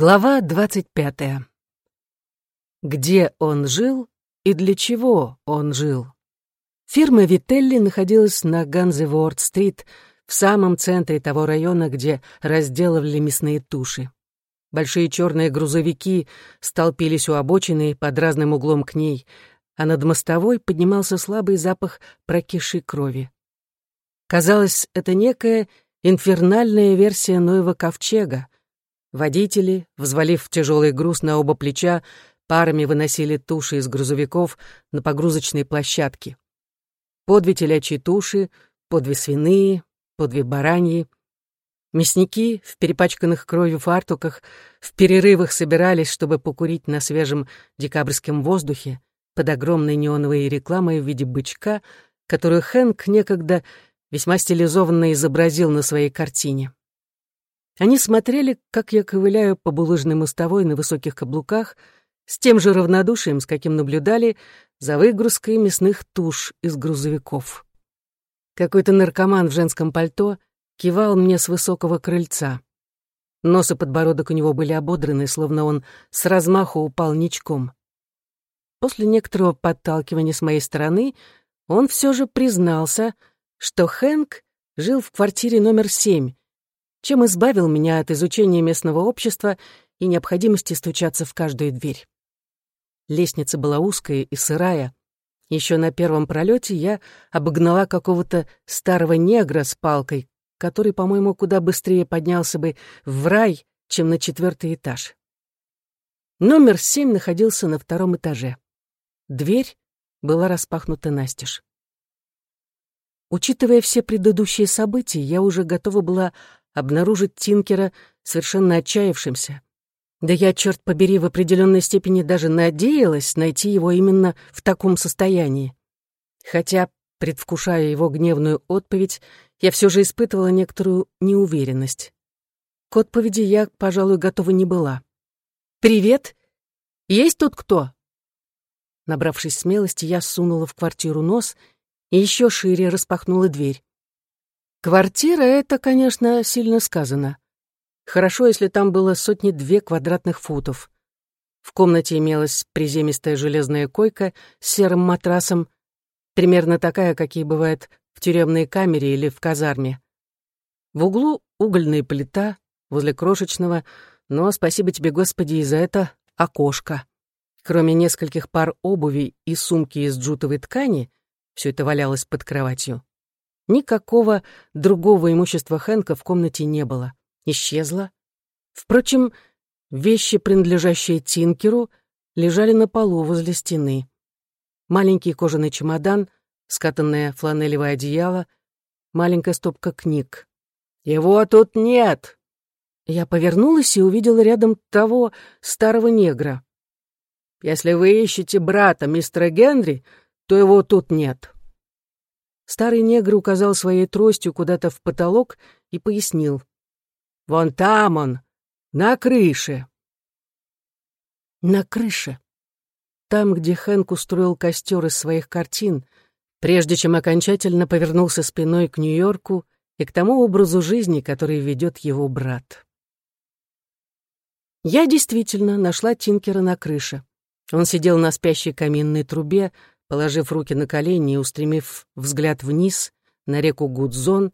Глава двадцать пятая. Где он жил и для чего он жил? Фирма Вителли находилась на Ганзеворд-стрит, в самом центре того района, где разделывали мясные туши. Большие черные грузовики столпились у обочины под разным углом к ней, а над мостовой поднимался слабый запах прокисшей крови. Казалось, это некая инфернальная версия Ноева ковчега, Водители, взвалив тяжелый груз на оба плеча, парами выносили туши из грузовиков на погрузочные площадки. По две телячьи туши, по свиные, по бараньи. Мясники в перепачканных кровью фартуках в перерывах собирались, чтобы покурить на свежем декабрьском воздухе под огромной неоновой рекламой в виде бычка, которую Хэнк некогда весьма стилизованно изобразил на своей картине. Они смотрели, как я ковыляю по булыжной мостовой на высоких каблуках, с тем же равнодушием, с каким наблюдали за выгрузкой мясных туш из грузовиков. Какой-то наркоман в женском пальто кивал мне с высокого крыльца. Нос и подбородок у него были ободраны, словно он с размаху упал ничком. После некоторого подталкивания с моей стороны он все же признался, что Хэнк жил в квартире номер семь, чем избавил меня от изучения местного общества и необходимости стучаться в каждую дверь. Лестница была узкая и сырая. Еще на первом пролете я обогнала какого-то старого негра с палкой, который, по-моему, куда быстрее поднялся бы в рай, чем на четвертый этаж. Номер семь находился на втором этаже. Дверь была распахнута настежь. Учитывая все предыдущие события, я уже готова была обнаружить Тинкера совершенно отчаявшимся. Да я, черт побери, в определенной степени даже надеялась найти его именно в таком состоянии. Хотя, предвкушая его гневную отповедь, я все же испытывала некоторую неуверенность. К отповеди я, пожалуй, готова не была. «Привет! Есть тут кто?» Набравшись смелости, я сунула в квартиру нос и еще шире распахнула дверь. Квартира — это, конечно, сильно сказано. Хорошо, если там было сотни-две квадратных футов. В комнате имелась приземистая железная койка с серым матрасом, примерно такая, какие бывают в тюремной камере или в казарме. В углу угольная плита, возле крошечного, но, спасибо тебе, Господи, и за это окошко. Кроме нескольких пар обуви и сумки из джутовой ткани, все это валялось под кроватью, Никакого другого имущества Хэнка в комнате не было. Исчезло. Впрочем, вещи, принадлежащие Тинкеру, лежали на полу возле стены. Маленький кожаный чемодан, скатанное фланелевое одеяло, маленькая стопка книг. «Его тут нет!» Я повернулась и увидела рядом того старого негра. «Если вы ищете брата мистера Генри, то его тут нет». Старый негр указал своей тростью куда-то в потолок и пояснил. «Вон там он, на крыше». На крыше. Там, где Хэнк устроил костер из своих картин, прежде чем окончательно повернулся спиной к Нью-Йорку и к тому образу жизни, который ведет его брат. Я действительно нашла Тинкера на крыше. Он сидел на спящей каминной трубе, положив руки на колени и устремив взгляд вниз на реку Гудзон,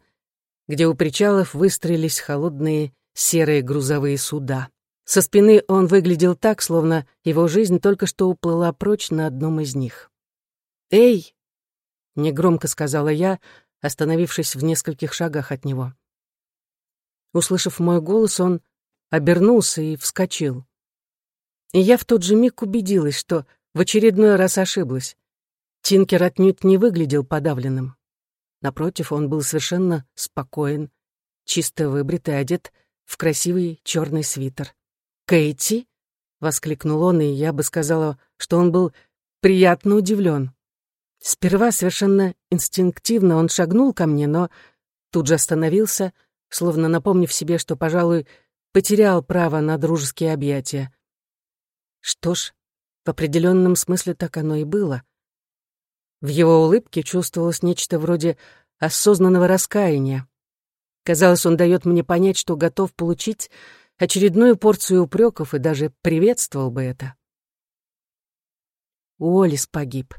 где у причалов выстроились холодные серые грузовые суда. Со спины он выглядел так, словно его жизнь только что уплыла прочь на одном из них. «Эй!» — негромко сказала я, остановившись в нескольких шагах от него. Услышав мой голос, он обернулся и вскочил. И я в тот же миг убедилась, что в очередной раз ошиблась. Тинкер отнюдь не выглядел подавленным. Напротив, он был совершенно спокоен, чисто выбритый, одет в красивый черный свитер. «Кейти?» — воскликнул он, и я бы сказала, что он был приятно удивлен. Сперва совершенно инстинктивно он шагнул ко мне, но тут же остановился, словно напомнив себе, что, пожалуй, потерял право на дружеские объятия. Что ж, в определенном смысле так оно и было — в его улыбке чувствовалось нечто вроде осознанного раскаяния. Казалось, он дает мне понять, что готов получить очередную порцию упреков и даже приветствовал бы это. Уоллес погиб,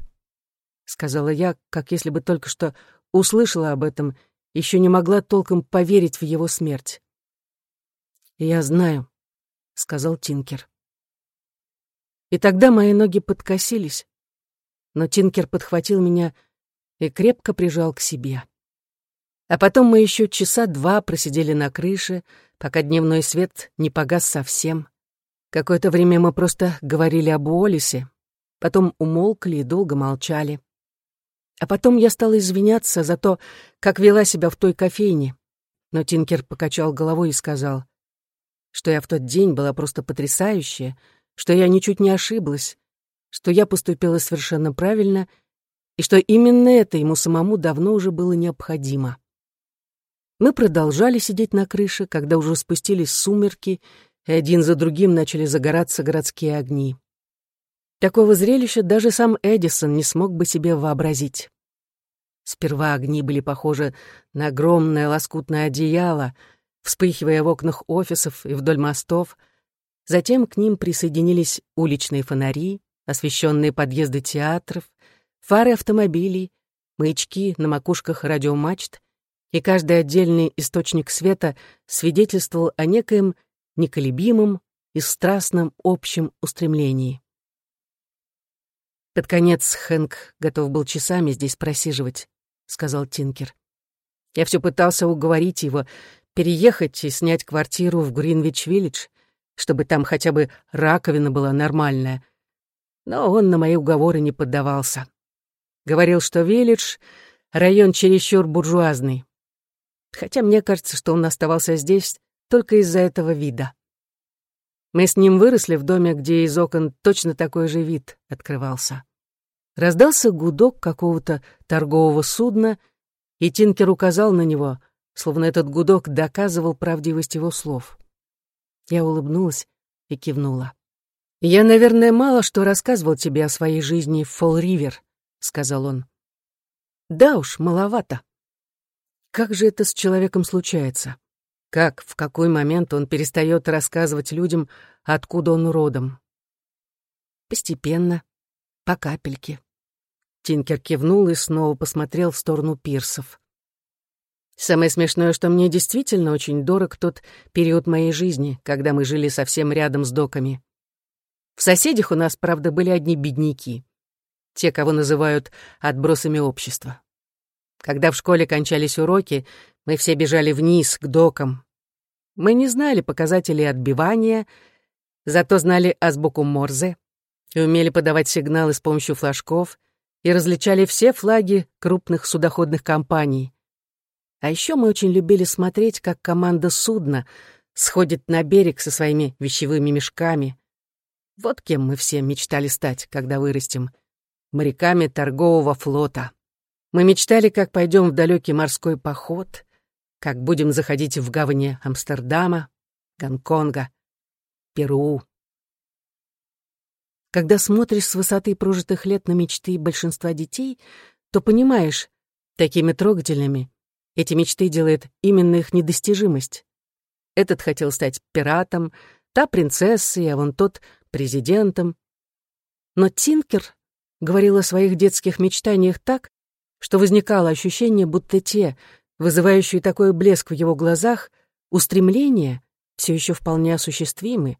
сказала я, как если бы только что услышала об этом, еще не могла толком поверить в его смерть. «Я знаю», — сказал Тинкер. И тогда мои ноги подкосились, но Тинкер подхватил меня и крепко прижал к себе. А потом мы еще часа два просидели на крыше, пока дневной свет не погас совсем. Какое-то время мы просто говорили об Уоллесе, потом умолкли и долго молчали. А потом я стала извиняться за то, как вела себя в той кофейне. Но Тинкер покачал головой и сказал, что я в тот день была просто потрясающая, что я ничуть не ошиблась, что я поступила совершенно правильно и что именно это ему самому давно уже было необходимо. Мы продолжали сидеть на крыше, когда уже спустились сумерки, и один за другим начали загораться городские огни. Такого зрелища даже сам Эдисон не смог бы себе вообразить. Сперва огни были похожи на огромное лоскутное одеяло, вспыхивая в окнах офисов и вдоль мостов. Затем к ним присоединились уличные фонари, освещенные подъезды театров, фары автомобилей, маячки на макушках радиомачт, и каждый отдельный источник света свидетельствовал о некоем неколебимом и страстном общем устремлении. Под конец Хэнк готов был часами здесь просиживать, сказал Тинкер. Я все пытался уговорить его переехать и снять квартиру в Гринвич-Виллидж, чтобы там хотя бы раковина была нормальная. Но он на мои уговоры не поддавался. Говорил, что Виллидж — район чересчур буржуазный. Хотя мне кажется, что он оставался здесь только из-за этого вида. Мы с ним выросли в доме, где из окон точно такой же вид открывался. Раздался гудок какого-то торгового судна, и Тинкер указал на него, словно этот гудок доказывал правдивость его слов. Я улыбнулась и кивнула. «Я, наверное, мало что рассказывал тебе о своей жизни в Фолл-Ривер», — сказал он. «Да уж, маловато. Как же это с человеком случается? Как, в какой момент он перестает рассказывать людям, откуда он родом? Постепенно, по капельке. Тинкер кивнул и снова посмотрел в сторону пирсов. Самое смешное, что мне действительно очень дорог тот период моей жизни, когда мы жили совсем рядом с доками. В соседях у нас, правда, были одни бедняки. Те, кого называют отбросами общества. Когда в школе кончались уроки, мы все бежали вниз, к докам. Мы не знали показателей отбивания, зато знали азбуку Морзе и умели подавать сигналы с помощью флажков, и различали все флаги крупных судоходных компаний. А еще мы очень любили смотреть, как команда судна сходит на берег со своими вещевыми мешками. Вот кем мы все мечтали стать, когда вырастем. Моряками торгового флота. Мы мечтали, как пойдем в далекий морской поход, как будем заходить в гавани Амстердама, Гонконга, Перу. Когда смотришь с высоты прожитых лет на мечты большинства детей, то понимаешь, такими трогательными эти мечты делает именно их недостижимость. Этот хотел стать пиратом, та принцессой, а вон тот президентом. Но Тинкер говорил о своих детских мечтаниях так, что возникало ощущение, будто те, вызывающие такой блеск в его глазах, устремления все еще вполне осуществимы,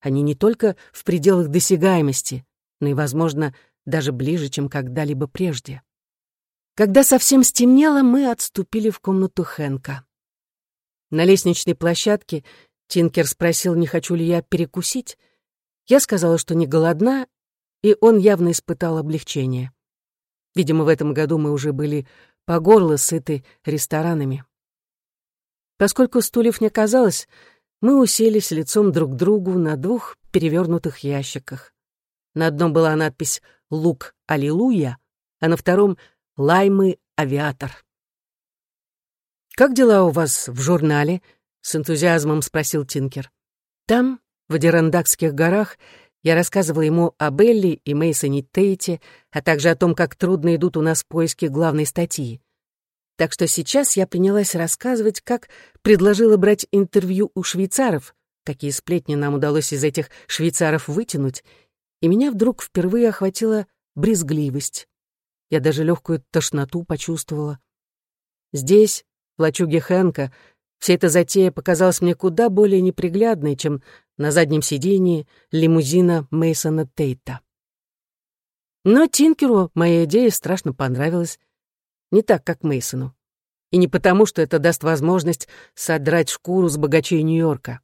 они не только в пределах досягаемости, но и, возможно, даже ближе, чем когда-либо прежде. Когда совсем стемнело, мы отступили в комнату Хэнка. На лестничной площадке Тинкер спросил, не хочу ли я перекусить. Я сказала, что не голодна, и он явно испытал облегчение. Видимо, в этом году мы уже были по горло сыты ресторанами. Поскольку стульев не оказалось, мы уселись лицом друг к другу на двух перевернутых ящиках. На одном была надпись «Лук Аллилуйя», а на втором «Лаймы Авиатор». «Как дела у вас в журнале?» — с энтузиазмом спросил Тинкер. «Там, в Адирандакских горах, я рассказывала ему о Белли и Мейсоне Тейте, а также о том, как трудно идут у нас поиски главной статьи. Так что сейчас я принялась рассказывать, как предложила брать интервью у швейцаров, какие сплетни нам удалось из этих швейцаров вытянуть, и меня вдруг впервые охватила брезгливость. Я даже легкую тошноту почувствовала. Здесь, в лачуге Хэнка, вся эта затея показалась мне куда более неприглядной, чем на заднем сидении лимузина Мейсона Тейта. Но Тинкеру моя идея страшно понравилась. Не так, как Мейсону. И не потому, что это даст возможность содрать шкуру с богачей Нью-Йорка.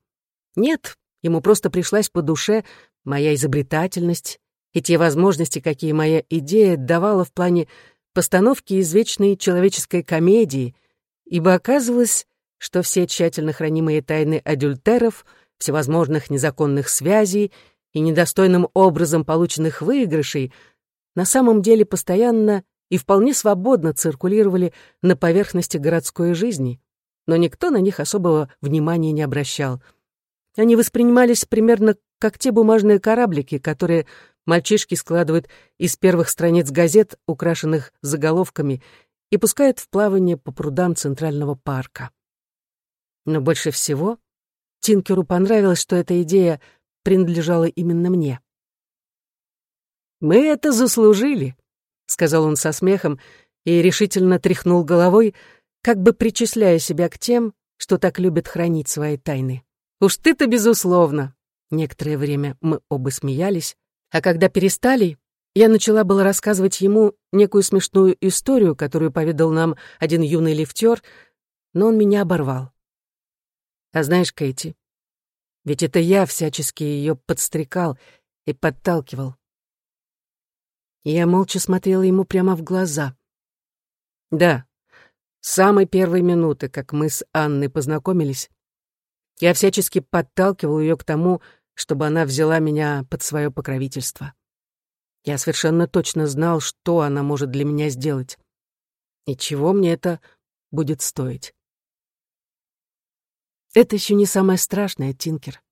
Нет, ему просто пришлась по душе моя изобретательность и те возможности, какие моя идея давала в плане постановки извечной человеческой комедии, ибо оказывалось, что все тщательно хранимые тайны адюльтеров, всевозможных незаконных связей и недостойным образом полученных выигрышей на самом деле постоянно и вполне свободно циркулировали на поверхности городской жизни, но никто на них особого внимания не обращал. Они воспринимались примерно как те бумажные кораблики, которые мальчишки складывают из первых страниц газет, украшенных заголовками, и пускают в плавание по прудам Центрального парка. Но больше всего Тинкеру понравилось, что эта идея принадлежала именно мне. «Мы это заслужили», — сказал он со смехом и решительно тряхнул головой, как бы причисляя себя к тем, что так любят хранить свои тайны. «Уж ты-то, безусловно». Некоторое время мы оба смеялись, а когда перестали, я начала было рассказывать ему некую смешную историю, которую поведал нам один юный лифтер, но он меня оборвал. А знаешь, Кэти, ведь это я всячески ее подстрекал и подталкивал. Я молча смотрела ему прямо в глаза. Да, с самой первой минуты, как мы с Анной познакомились, я всячески подталкивал ее к тому, чтобы она взяла меня под свое покровительство. Я совершенно точно знал, что она может для меня сделать. И чего мне это будет стоить. Это еще не самое страшное, Тинкер.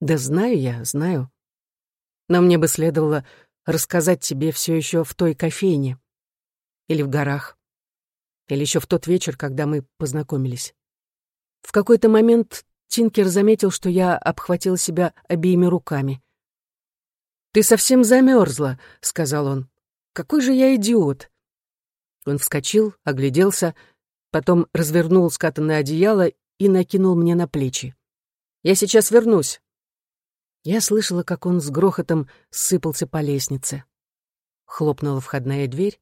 Да знаю я, знаю. Но мне бы следовало рассказать тебе все еще в той кофейне. Или в горах. Или еще в тот вечер, когда мы познакомились. В какой-то момент Тинкер заметил, что я обхватил себя обеими руками. «Ты совсем замерзла», — сказал он. «Какой же я идиот!» Он вскочил, огляделся, потом развернул скатанное одеяло и накинул мне на плечи. «Я сейчас вернусь». Я слышала, как он с грохотом сыпался по лестнице. Хлопнула входная дверь.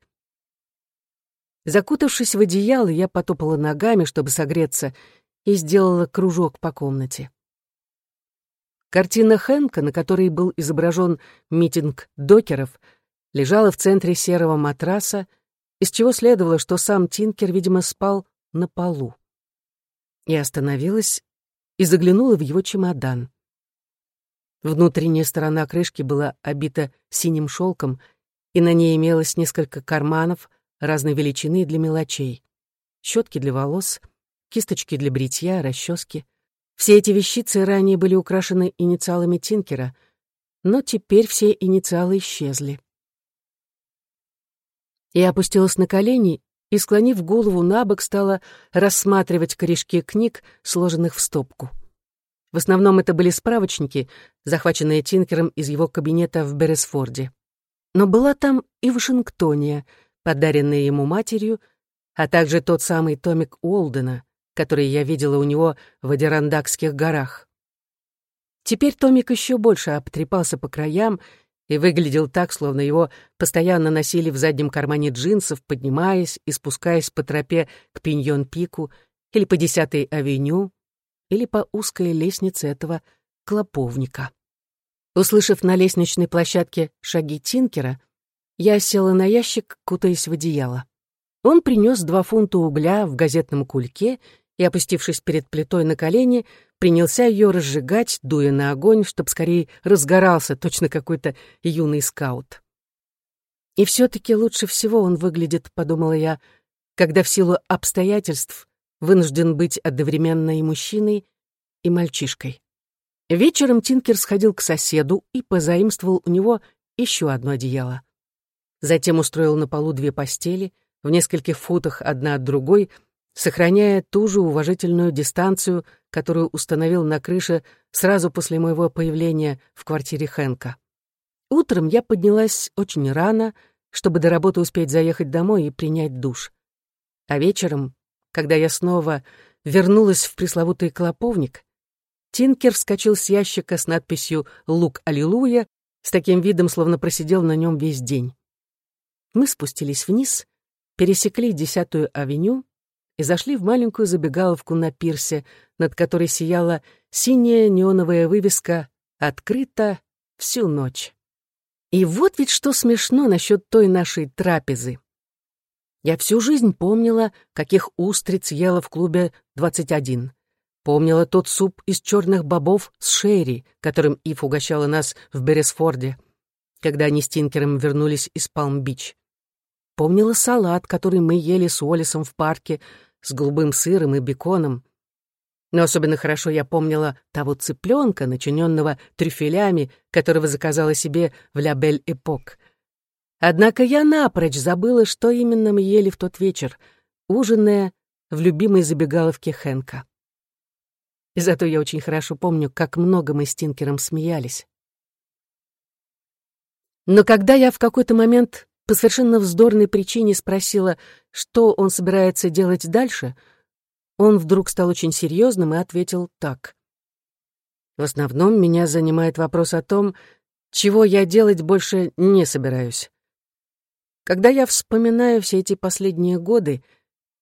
Закутавшись в одеяло, я потопала ногами, чтобы согреться, и сделала кружок по комнате. Картина Хэнка, на которой был изображен митинг докеров, лежала в центре серого матраса, из чего следовало, что сам Тинкер, видимо, спал на полу. Я остановилась и заглянула в его чемодан. Внутренняя сторона крышки была обита синим шелком, и на ней имелось несколько карманов разной величины для мелочей. Щетки для волос — кисточки для бритья, расчески. Все эти вещицы ранее были украшены инициалами Тинкера, но теперь все инициалы исчезли. Я опустилась на колени и, склонив голову на бок, стала рассматривать корешки книг, сложенных в стопку. В основном это были справочники, захваченные Тинкером из его кабинета в Бересфорде. Но была там и Вашингтония, подаренная ему матерью, а также тот самый томик Уолдена, которые я видела у него в Адирандакских горах. Теперь Томик еще больше обтрепался по краям и выглядел так, словно его постоянно носили в заднем кармане джинсов, поднимаясь и спускаясь по тропе к Пиньон-Пику или по Десятой авеню, или по узкой лестнице этого клоповника. Услышав на лестничной площадке шаги Тинкера, я села на ящик, кутаясь в одеяло. Он принес два фунта угля в газетном кульке и, опустившись перед плитой на колени, принялся ее разжигать, дуя на огонь, чтоб скорее разгорался точно какой-то юный скаут. И все-таки лучше всего он выглядит, подумала я, когда в силу обстоятельств вынужден быть одновременно и мужчиной, и мальчишкой. Вечером Тинкер сходил к соседу и позаимствовал у него еще одно одеяло. Затем устроил на полу две постели, в нескольких футах одна от другой — сохраняя ту же уважительную дистанцию, которую установил на крыше сразу после моего появления в квартире Хэнка. Утром я поднялась очень рано, чтобы до работы успеть заехать домой и принять душ. А вечером, когда я снова вернулась в пресловутый клоповник, Тинкер вскочил с ящика с надписью «Лук Аллилуйя» с таким видом, словно просидел на нем весь день. Мы спустились вниз, пересекли Десятую авеню и зашли в маленькую забегаловку на пирсе, над которой сияла синяя неоновая вывеска «Открыто всю ночь». И вот ведь что смешно насчет той нашей трапезы. Я всю жизнь помнила, каких устриц ела в клубе 21. Помнила тот суп из черных бобов с шерри, которым Ив угощала нас в Бересфорде, когда они с Тинкером вернулись из Палм-Бич. Помнила салат, который мы ели с Уоллесом в парке, с голубым сыром и беконом. Но особенно хорошо я помнила того цыпленка, начиненного трюфелями, которого заказала себе в «Ля Эпок». Однако я напрочь забыла, что именно мы ели в тот вечер, ужиная в любимой забегаловке Хэнка. И зато я очень хорошо помню, как много мы с Тинкером смеялись. Но когда я в какой-то момент по совершенно вздорной причине спросила, что он собирается делать дальше, он вдруг стал очень серьезным и ответил так. «В основном меня занимает вопрос о том, чего я делать больше не собираюсь. Когда я вспоминаю все эти последние годы,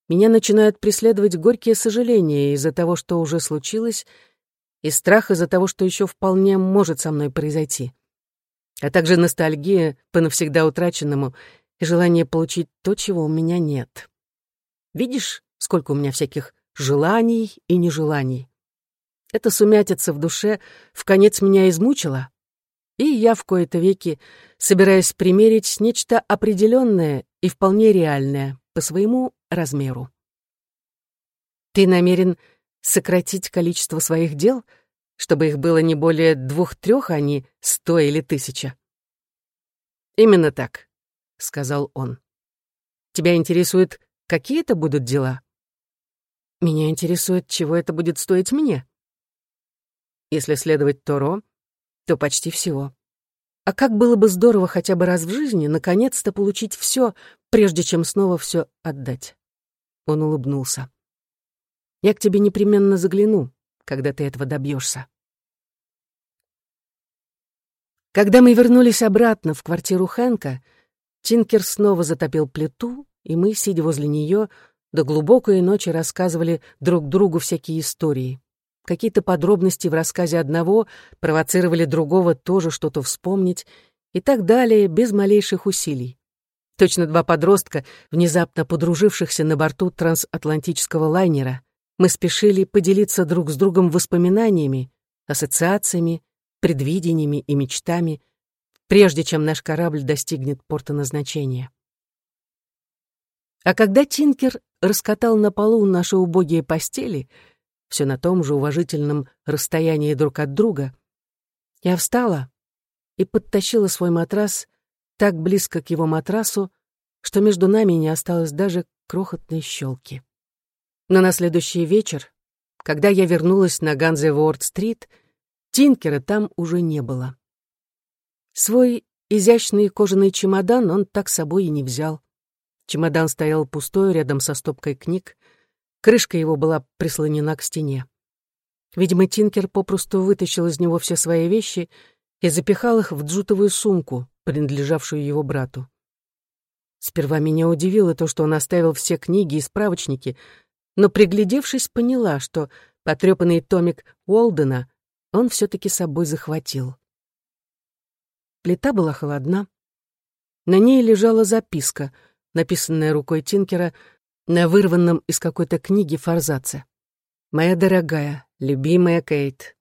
меня начинают преследовать горькие сожаления из-за того, что уже случилось, и страх из-за того, что еще вполне может со мной произойти а также ностальгия по навсегда утраченному и желание получить то, чего у меня нет. Видишь, сколько у меня всяких желаний и нежеланий. Эта сумятица в душе в конец меня измучила, и я в кои-то веки собираюсь примерить нечто определенное и вполне реальное по своему размеру. Ты намерен сократить количество своих дел — чтобы их было не более двух-трех, а не сто или тысяча. «Именно так», — сказал он. «Тебя интересует, какие это будут дела?» «Меня интересует, чего это будет стоить мне». «Если следовать Торо, то почти всего. А как было бы здорово хотя бы раз в жизни наконец-то получить все, прежде чем снова все отдать». Он улыбнулся. «Я к тебе непременно загляну, когда ты этого добьешься. Когда мы вернулись обратно в квартиру Хэнка, Тинкер снова затопил плиту, и мы, сидя возле нее, до глубокой ночи рассказывали друг другу всякие истории. Какие-то подробности в рассказе одного провоцировали другого тоже что-то вспомнить, и так далее, без малейших усилий. Точно два подростка, внезапно подружившихся на борту трансатлантического лайнера, мы спешили поделиться друг с другом воспоминаниями, ассоциациями, предвидениями и мечтами, прежде чем наш корабль достигнет порта назначения. А когда Тинкер раскатал на полу наши убогие постели, все на том же уважительном расстоянии друг от друга, я встала и подтащила свой матрас так близко к его матрасу, что между нами не осталось даже крохотной щелки. Но на следующий вечер, когда я вернулась на Ганзе-Ворд-стрит, Тинкера там уже не было. Свой изящный кожаный чемодан он так с собой и не взял. Чемодан стоял пустой рядом со стопкой книг, крышка его была прислонена к стене. Видимо, Тинкер попросту вытащил из него все свои вещи и запихал их в джутовую сумку, принадлежавшую его брату. Сперва меня удивило то, что он оставил все книги и справочники, но, приглядевшись, поняла, что потрепанный томик Уолдена он все-таки собой захватил. Плита была холодна. На ней лежала записка, написанная рукой Тинкера на вырванном из какой-то книги форзаце. «Моя дорогая, любимая Кейт,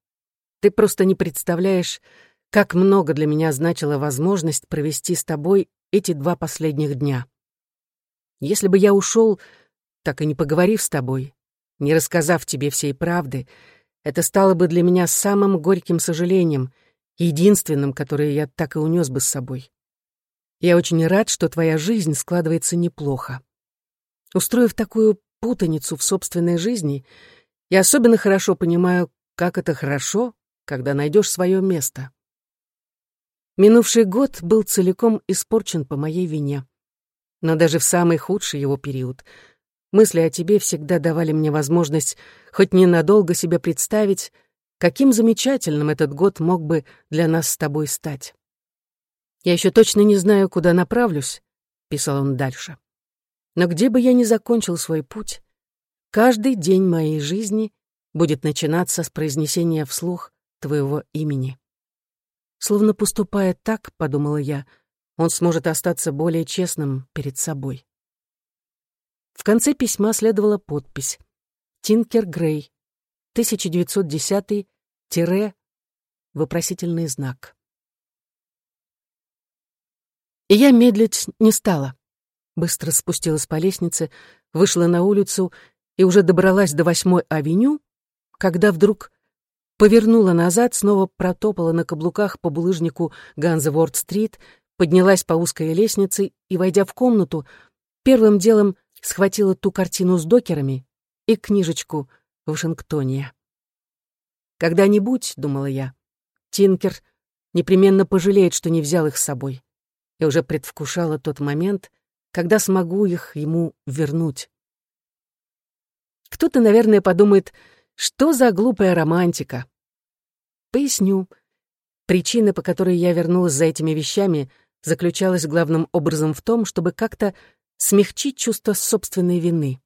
ты просто не представляешь, как много для меня значила возможность провести с тобой эти два последних дня. Если бы я ушел, так и не поговорив с тобой, не рассказав тебе всей правды, это стало бы для меня самым горьким сожалением, единственным, которое я так и унес бы с собой. Я очень рад, что твоя жизнь складывается неплохо. Устроив такую путаницу в собственной жизни и особенно хорошо понимаю, как это хорошо, когда найдешь свое место. Минувший год был целиком испорчен по моей вине. Но даже в самый худший его период мысли о тебе всегда давали мне возможность хоть ненадолго себе представить, каким замечательным этот год мог бы для нас с тобой стать. «Я еще точно не знаю, куда направлюсь», — писал он дальше. «Но где бы я ни закончил свой путь, каждый день моей жизни будет начинаться с произнесения вслух твоего имени». Словно поступая так, — подумала я, — он сможет остаться более честным перед собой. В конце письма следовала подпись «Тинкер Грей, 1910 вопросительный знак. И я медлить не стала. Быстро спустилась по лестнице, вышла на улицу и уже добралась до восьмой авеню, когда вдруг повернула назад, снова протопала на каблуках по булыжнику Ганзеворд-стрит, поднялась по узкой лестнице и, войдя в комнату, первым делом схватила ту картину с докерами и книжечку Вашингтония. «Когда-нибудь, — думала я, — Тинкер непременно пожалеет, что не взял их с собой. Я уже предвкушала тот момент, когда смогу их ему вернуть. Кто-то, наверное, подумает, что за глупая романтика. Поясню. Причина, по которой я вернулась за этими вещами, заключалась главным образом в том, чтобы как-то смягчить чувство собственной вины.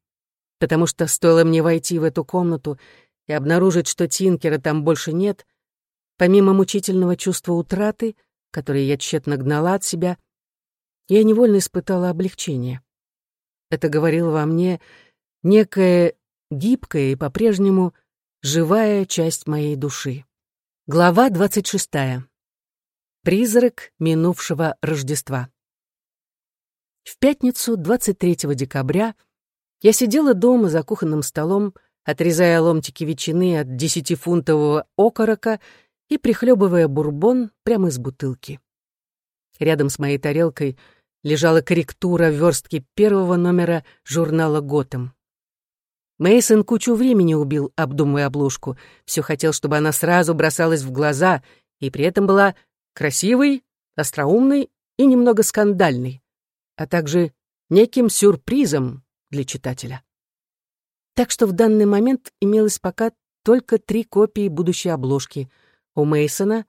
Потому что стоило мне войти в эту комнату и обнаружить, что Тинкера там больше нет, помимо мучительного чувства утраты — которые я тщетно гнала от себя, я невольно испытала облегчение. Это говорило во мне некая гибкая и по-прежнему живая часть моей души. Глава двадцать шестая. Призрак минувшего Рождества. В пятницу, 23 декабря, я сидела дома за кухонным столом, отрезая ломтики ветчины от десятифунтового окорока и прихлебывая бурбон прямо из бутылки. Рядом с моей тарелкой лежала корректура верстки первого номера журнала «Готэм». Мейсон кучу времени убил, обдумывая обложку. Все хотел, чтобы она сразу бросалась в глаза и при этом была красивой, остроумной и немного скандальной, а также неким сюрпризом для читателя. Так что в данный момент имелось пока только три копии будущей обложки — у Мейсона,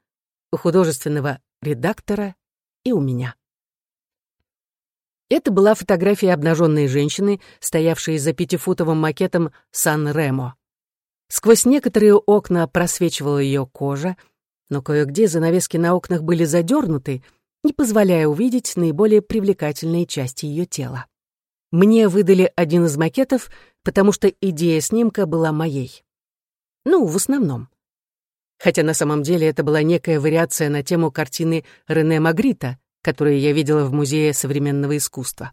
у художественного редактора и у меня. Это была фотография обнаженной женщины, стоявшей за пятифутовым макетом Сан-Ремо. Сквозь некоторые окна просвечивала ее кожа, но кое-где занавески на окнах были задернуты, не позволяя увидеть наиболее привлекательные части ее тела. Мне выдали один из макетов, потому что идея снимка была моей. Ну, в основном хотя на самом деле это была некая вариация на тему картины Рене Магрита, которую я видела в Музее современного искусства.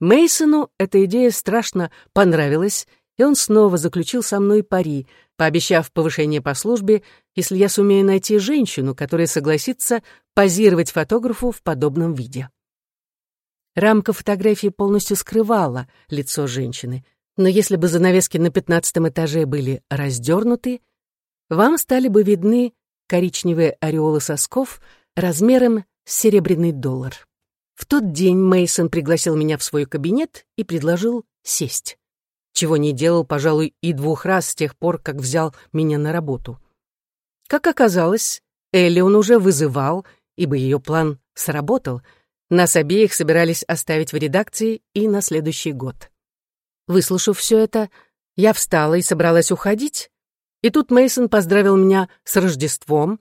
Мейсону эта идея страшно понравилась, и он снова заключил со мной пари, пообещав повышение по службе, если я сумею найти женщину, которая согласится позировать фотографу в подобном виде. Рамка фотографии полностью скрывала лицо женщины, но если бы занавески на пятнадцатом этаже были раздернуты, вам стали бы видны коричневые ореолы сосков размером с серебряный доллар. В тот день Мейсон пригласил меня в свой кабинет и предложил сесть, чего не делал, пожалуй, и двух раз с тех пор, как взял меня на работу. Как оказалось, Элли он уже вызывал, ибо ее план сработал. Нас обеих собирались оставить в редакции и на следующий год. Выслушав все это, я встала и собралась уходить, и тут Мейсон поздравил меня с Рождеством,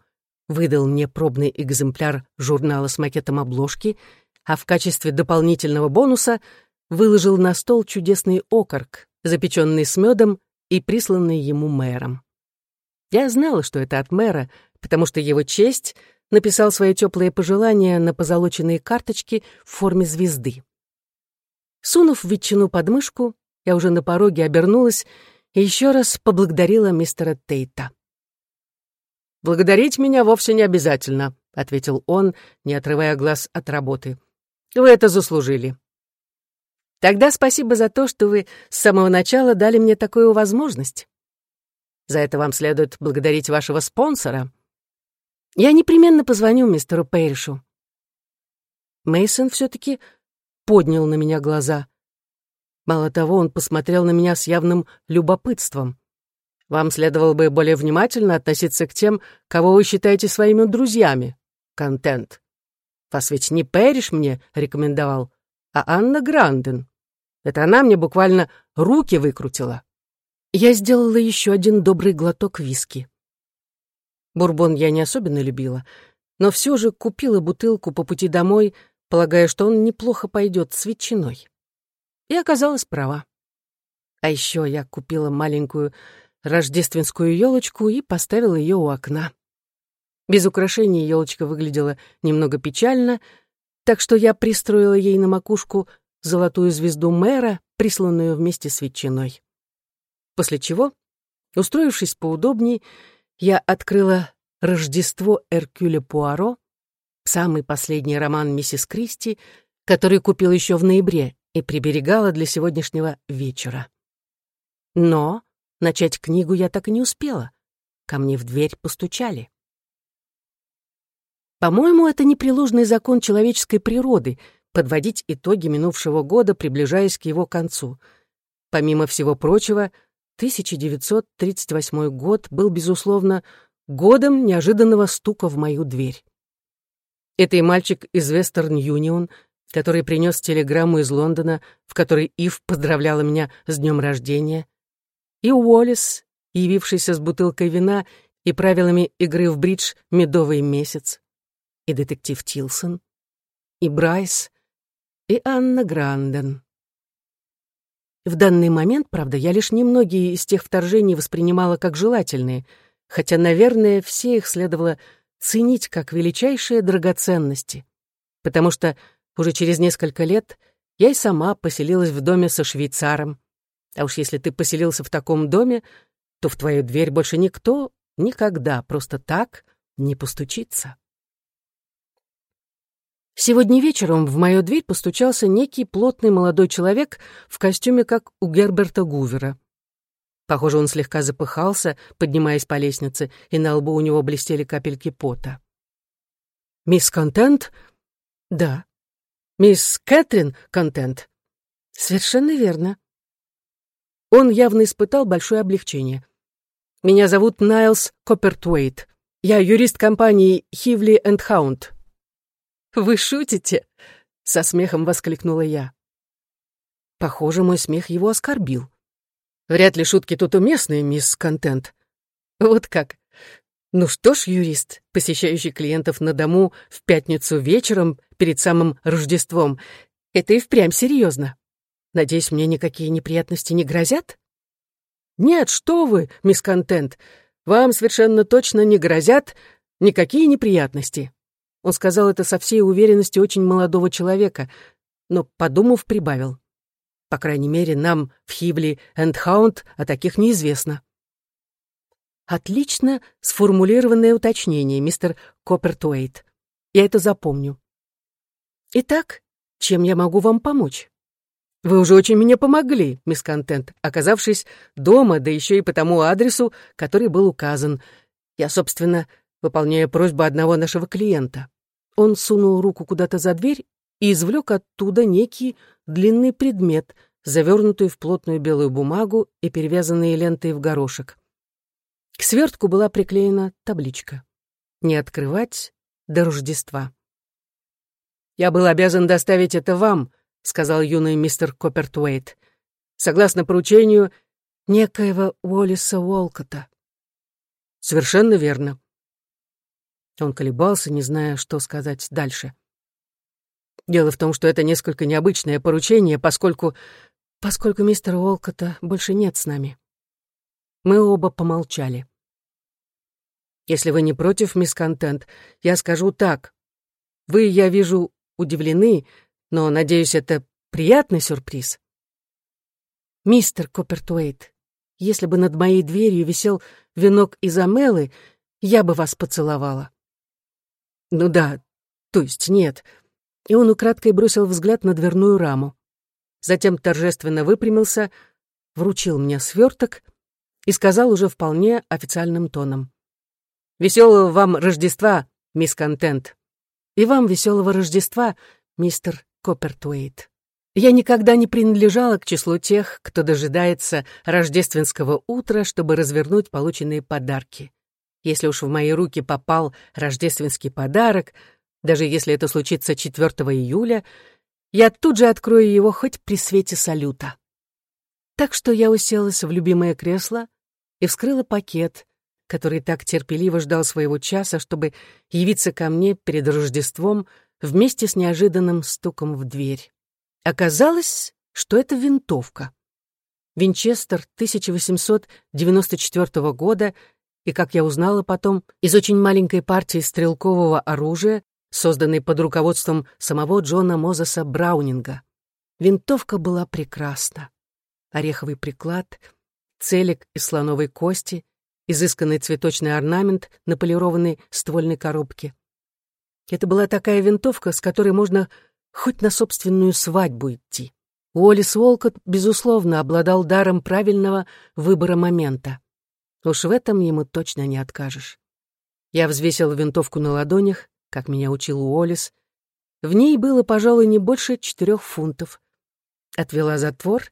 выдал мне пробный экземпляр журнала с макетом обложки, а в качестве дополнительного бонуса выложил на стол чудесный окорк, запеченный с медом и присланный ему мэром. Я знала, что это от мэра, потому что его честь написал свои теплые пожелания на позолоченные карточки в форме звезды. Сунув ветчину под мышку, я уже на пороге обернулась и еще раз поблагодарила мистера Тейта. «Благодарить меня вовсе не обязательно», — ответил он, не отрывая глаз от работы. «Вы это заслужили». Тогда спасибо за то, что вы с самого начала дали мне такую возможность. За это вам следует благодарить вашего спонсора. Я непременно позвоню мистеру Пэришу. Мейсон все-таки поднял на меня глаза. Мало того, он посмотрел на меня с явным любопытством. Вам следовало бы более внимательно относиться к тем, кого вы считаете своими друзьями. Контент. Вас ведь не Пэриш мне рекомендовал, а Анна Гранден. Это она мне буквально руки выкрутила. Я сделала еще один добрый глоток виски. Бурбон я не особенно любила, но все же купила бутылку по пути домой, полагая, что он неплохо пойдет с ветчиной. И оказалась права. А еще я купила маленькую рождественскую елочку и поставила ее у окна. Без украшений елочка выглядела немного печально, так что я пристроила ей на макушку золотую звезду мэра, присланную вместе с ветчиной. После чего, устроившись поудобней, я открыла «Рождество Эркюля Пуаро», самый последний роман миссис Кристи, который купил еще в ноябре и приберегала для сегодняшнего вечера. Но начать книгу я так и не успела. Ко мне в дверь постучали. По-моему, это непреложный закон человеческой природы — подводить итоги минувшего года, приближаясь к его концу. Помимо всего прочего, 1938 год был, безусловно, годом неожиданного стука в мою дверь. Это и мальчик из Western Union, который принес телеграмму из Лондона, в которой Ив поздравляла меня с днем рождения, и Уоллес, явившийся с бутылкой вина и правилами игры в бридж «Медовый месяц», и детектив Тилсон, и Брайс, и Анна Гранден. В данный момент, правда, я лишь немногие из тех вторжений воспринимала как желательные, хотя, наверное, все их следовало ценить как величайшие драгоценности, потому что уже через несколько лет я и сама поселилась в доме со швейцаром. А уж если ты поселился в таком доме, то в твою дверь больше никто никогда просто так не постучится. Сегодня вечером в мою дверь постучался некий плотный молодой человек в костюме, как у Герберта Гувера. Похоже, он слегка запыхался, поднимаясь по лестнице, и на лбу у него блестели капельки пота. «Мисс Контент?» «Да». «Мисс Кэтрин Контент?» «Совершенно верно». Он явно испытал большое облегчение. «Меня зовут Найлс Коппертуэйт. Я юрист компании Хивли энд Хаунд. «Вы шутите?» — со смехом воскликнула я. Похоже, мой смех его оскорбил. Вряд ли шутки тут уместные, мисс Контент. Вот как. Ну что ж, юрист, посещающий клиентов на дому в пятницу вечером перед самым Рождеством, это и впрямь серьезно. Надеюсь, мне никакие неприятности не грозят? Нет, что вы, мисс Контент, вам совершенно точно не грозят никакие неприятности. Он сказал это со всей уверенностью очень молодого человека, но, подумав, прибавил. По крайней мере, нам в Хибли энд Хаунд о таких неизвестно. Отлично сформулированное уточнение, мистер Коппертуэйт. Я это запомню. Итак, чем я могу вам помочь? Вы уже очень мне помогли, мисс Контент, оказавшись дома, да еще и по тому адресу, который был указан. Я, собственно, выполняя просьбу одного нашего клиента. Он сунул руку куда-то за дверь и извлек оттуда некий длинный предмет, завернутый в плотную белую бумагу и перевязанный лентой в горошек. К свертку была приклеена табличка «Не открывать до Рождества». «Я был обязан доставить это вам», — сказал юный мистер Коппертуэйт, «согласно поручению некоего Уоллиса Уолкота». «Совершенно верно. Он колебался, не зная, что сказать дальше. Дело в том, что это несколько необычное поручение, поскольку... поскольку мистера Уолкота больше нет с нами. Мы оба помолчали. Если вы не против, мисс Контент, я скажу так. Вы, я вижу, удивлены, но, надеюсь, это приятный сюрприз. Мистер Коппертуэйт, если бы над моей дверью висел венок из амелы, я бы вас поцеловала. Ну да, то есть нет. И он украдкой бросил взгляд на дверную раму. затем торжественно выпрямился, вручил мне сверток и сказал уже вполне официальным тоном. «Веселого вам Рождества, мисс Контент!» «И вам веселого Рождества, мистер Коппертуэйт!» Я никогда не принадлежала к числу тех, кто дожидается рождественского утра, чтобы развернуть полученные подарки. Если уж в мои руки попал рождественский подарок, даже если это случится 4 июля, я тут же открою его хоть при свете салюта. Так что я уселась в любимое кресло и вскрыла пакет, который так терпеливо ждал своего часа, чтобы явиться ко мне перед Рождеством вместе с неожиданным стуком в дверь. Оказалось, что это винтовка. Винчестер 1894 года и, как я узнала потом, из очень маленькой партии стрелкового оружия, созданной под руководством самого Джона Мозеса Браунинга. Винтовка была прекрасна. Ореховый приклад, целик из слоновой кости, изысканный цветочный орнамент на полированной ствольной коробке. Это была такая винтовка, с которой можно хоть на собственную свадьбу идти. Уоллес Уолкот, безусловно, обладал даром правильного выбора момента. Уж в этом ему точно не откажешь. Я взвесила винтовку на ладонях, как меня учил Уоллес. В ней было, пожалуй, не больше четырех фунтов. Отвела затвор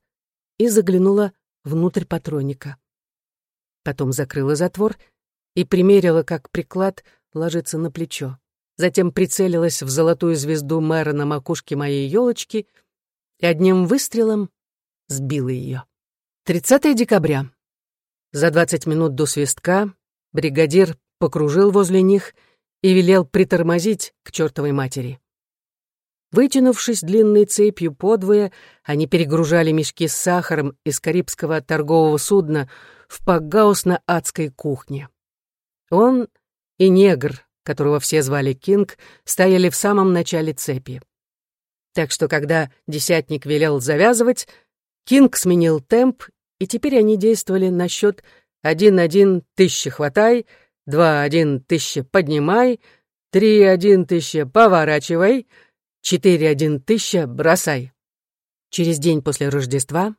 и заглянула внутрь патроника. Потом закрыла затвор и примерила, как приклад ложится на плечо затем прицелилась в золотую звезду мэра на макушке моей елочки и одним выстрелом сбила ее. 30 декабря. За 20 минут до свистка бригадир покружил возле них и велел притормозить к чертовой матери. Вытянувшись длинной цепью подвое, они перегружали мешки с сахаром из карибского торгового судна в пакгаус на адской кухне. Он и негр, которого все звали Кинг, стояли в самом начале цепи. Так что, когда десятник велел завязывать, Кинг сменил темп, и теперь они действовали на счет «один-один тысяча хватай», «два-один тысяча поднимай», «три-один тысяча поворачивай», «четыре-один тысяча бросай». Через день после Рождества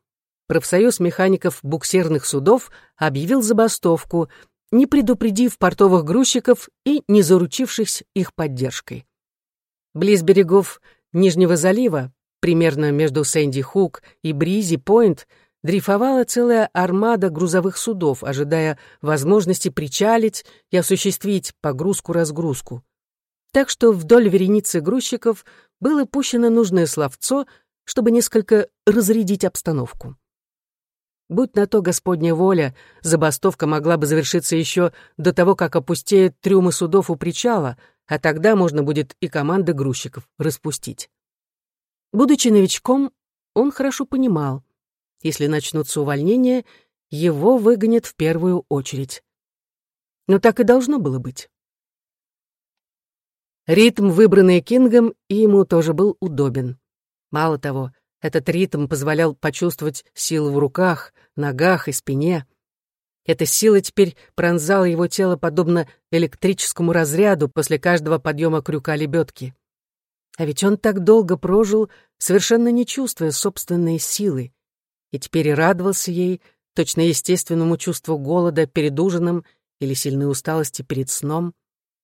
профсоюз механиков буксирных судов объявил забастовку — не предупредив портовых грузчиков и не заручившись их поддержкой. Близ берегов Нижнего залива, примерно между Сэнди-Хук и Бризи-Пойнт, дрейфовала целая армада грузовых судов, ожидая возможности причалить и осуществить погрузку-разгрузку. Так что вдоль вереницы грузчиков было пущено нужное словцо, чтобы несколько разрядить обстановку. Будь на то Господня воля, забастовка могла бы завершиться еще до того, как опустеют трюмы судов у причала, а тогда можно будет и команды грузчиков распустить. Будучи новичком, он хорошо понимал, если начнутся увольнения, его выгонят в первую очередь. Но так и должно было быть. Ритм, выбранный Кингом, ему тоже был удобен. Мало того, этот ритм позволял почувствовать силу в руках, ногах и спине. Эта сила теперь пронзала его тело подобно электрическому разряду после каждого подъема крюка лебедки. А ведь он так долго прожил, совершенно не чувствуя собственной силы, и теперь радовался ей, точно естественному чувству голода перед ужином или сильной усталости перед сном.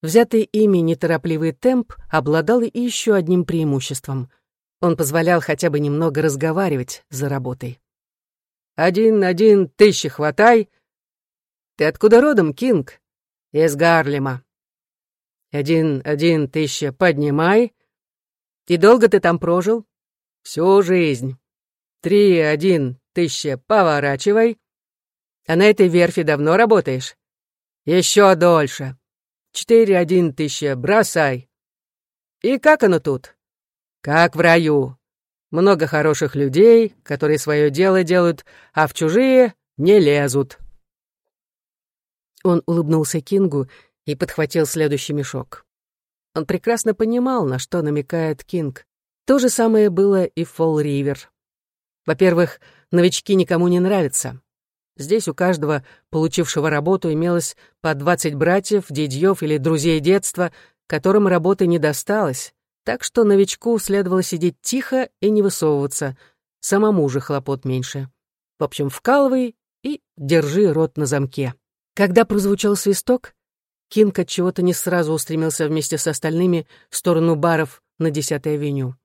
Взятый ими неторопливый темп обладал и еще одним преимуществом — он позволял хотя бы немного разговаривать за работой. «Один-один, тысячи хватай!» «Ты откуда родом, Кинг?» «Из Гарлема». «Один-один, тысяча поднимай!» «И долго ты там прожил?» «Всю жизнь». «Три-один, тысяча поворачивай!» «А на этой верфи давно работаешь?» «Еще дольше». «Четыре-один, тысяча бросай!» «И как оно тут?» Как в раю. Много хороших людей, которые свое дело делают, а в чужие не лезут. Он улыбнулся Кингу и подхватил следующий мешок. Он прекрасно понимал, на что намекает Кинг. То же самое было и в Фолл-Ривер. Во-первых, новички никому не нравятся. Здесь у каждого, получившего работу, имелось по двадцать братьев, дядьев или друзей детства, которым работы не досталось, так что новичку следовало сидеть тихо и не высовываться, самому же хлопот меньше. В общем, вкалывай и держи рот на замке. Когда прозвучал свисток, Кинг от чего-то не сразу устремился вместе с остальными в сторону баров на 10-й авеню.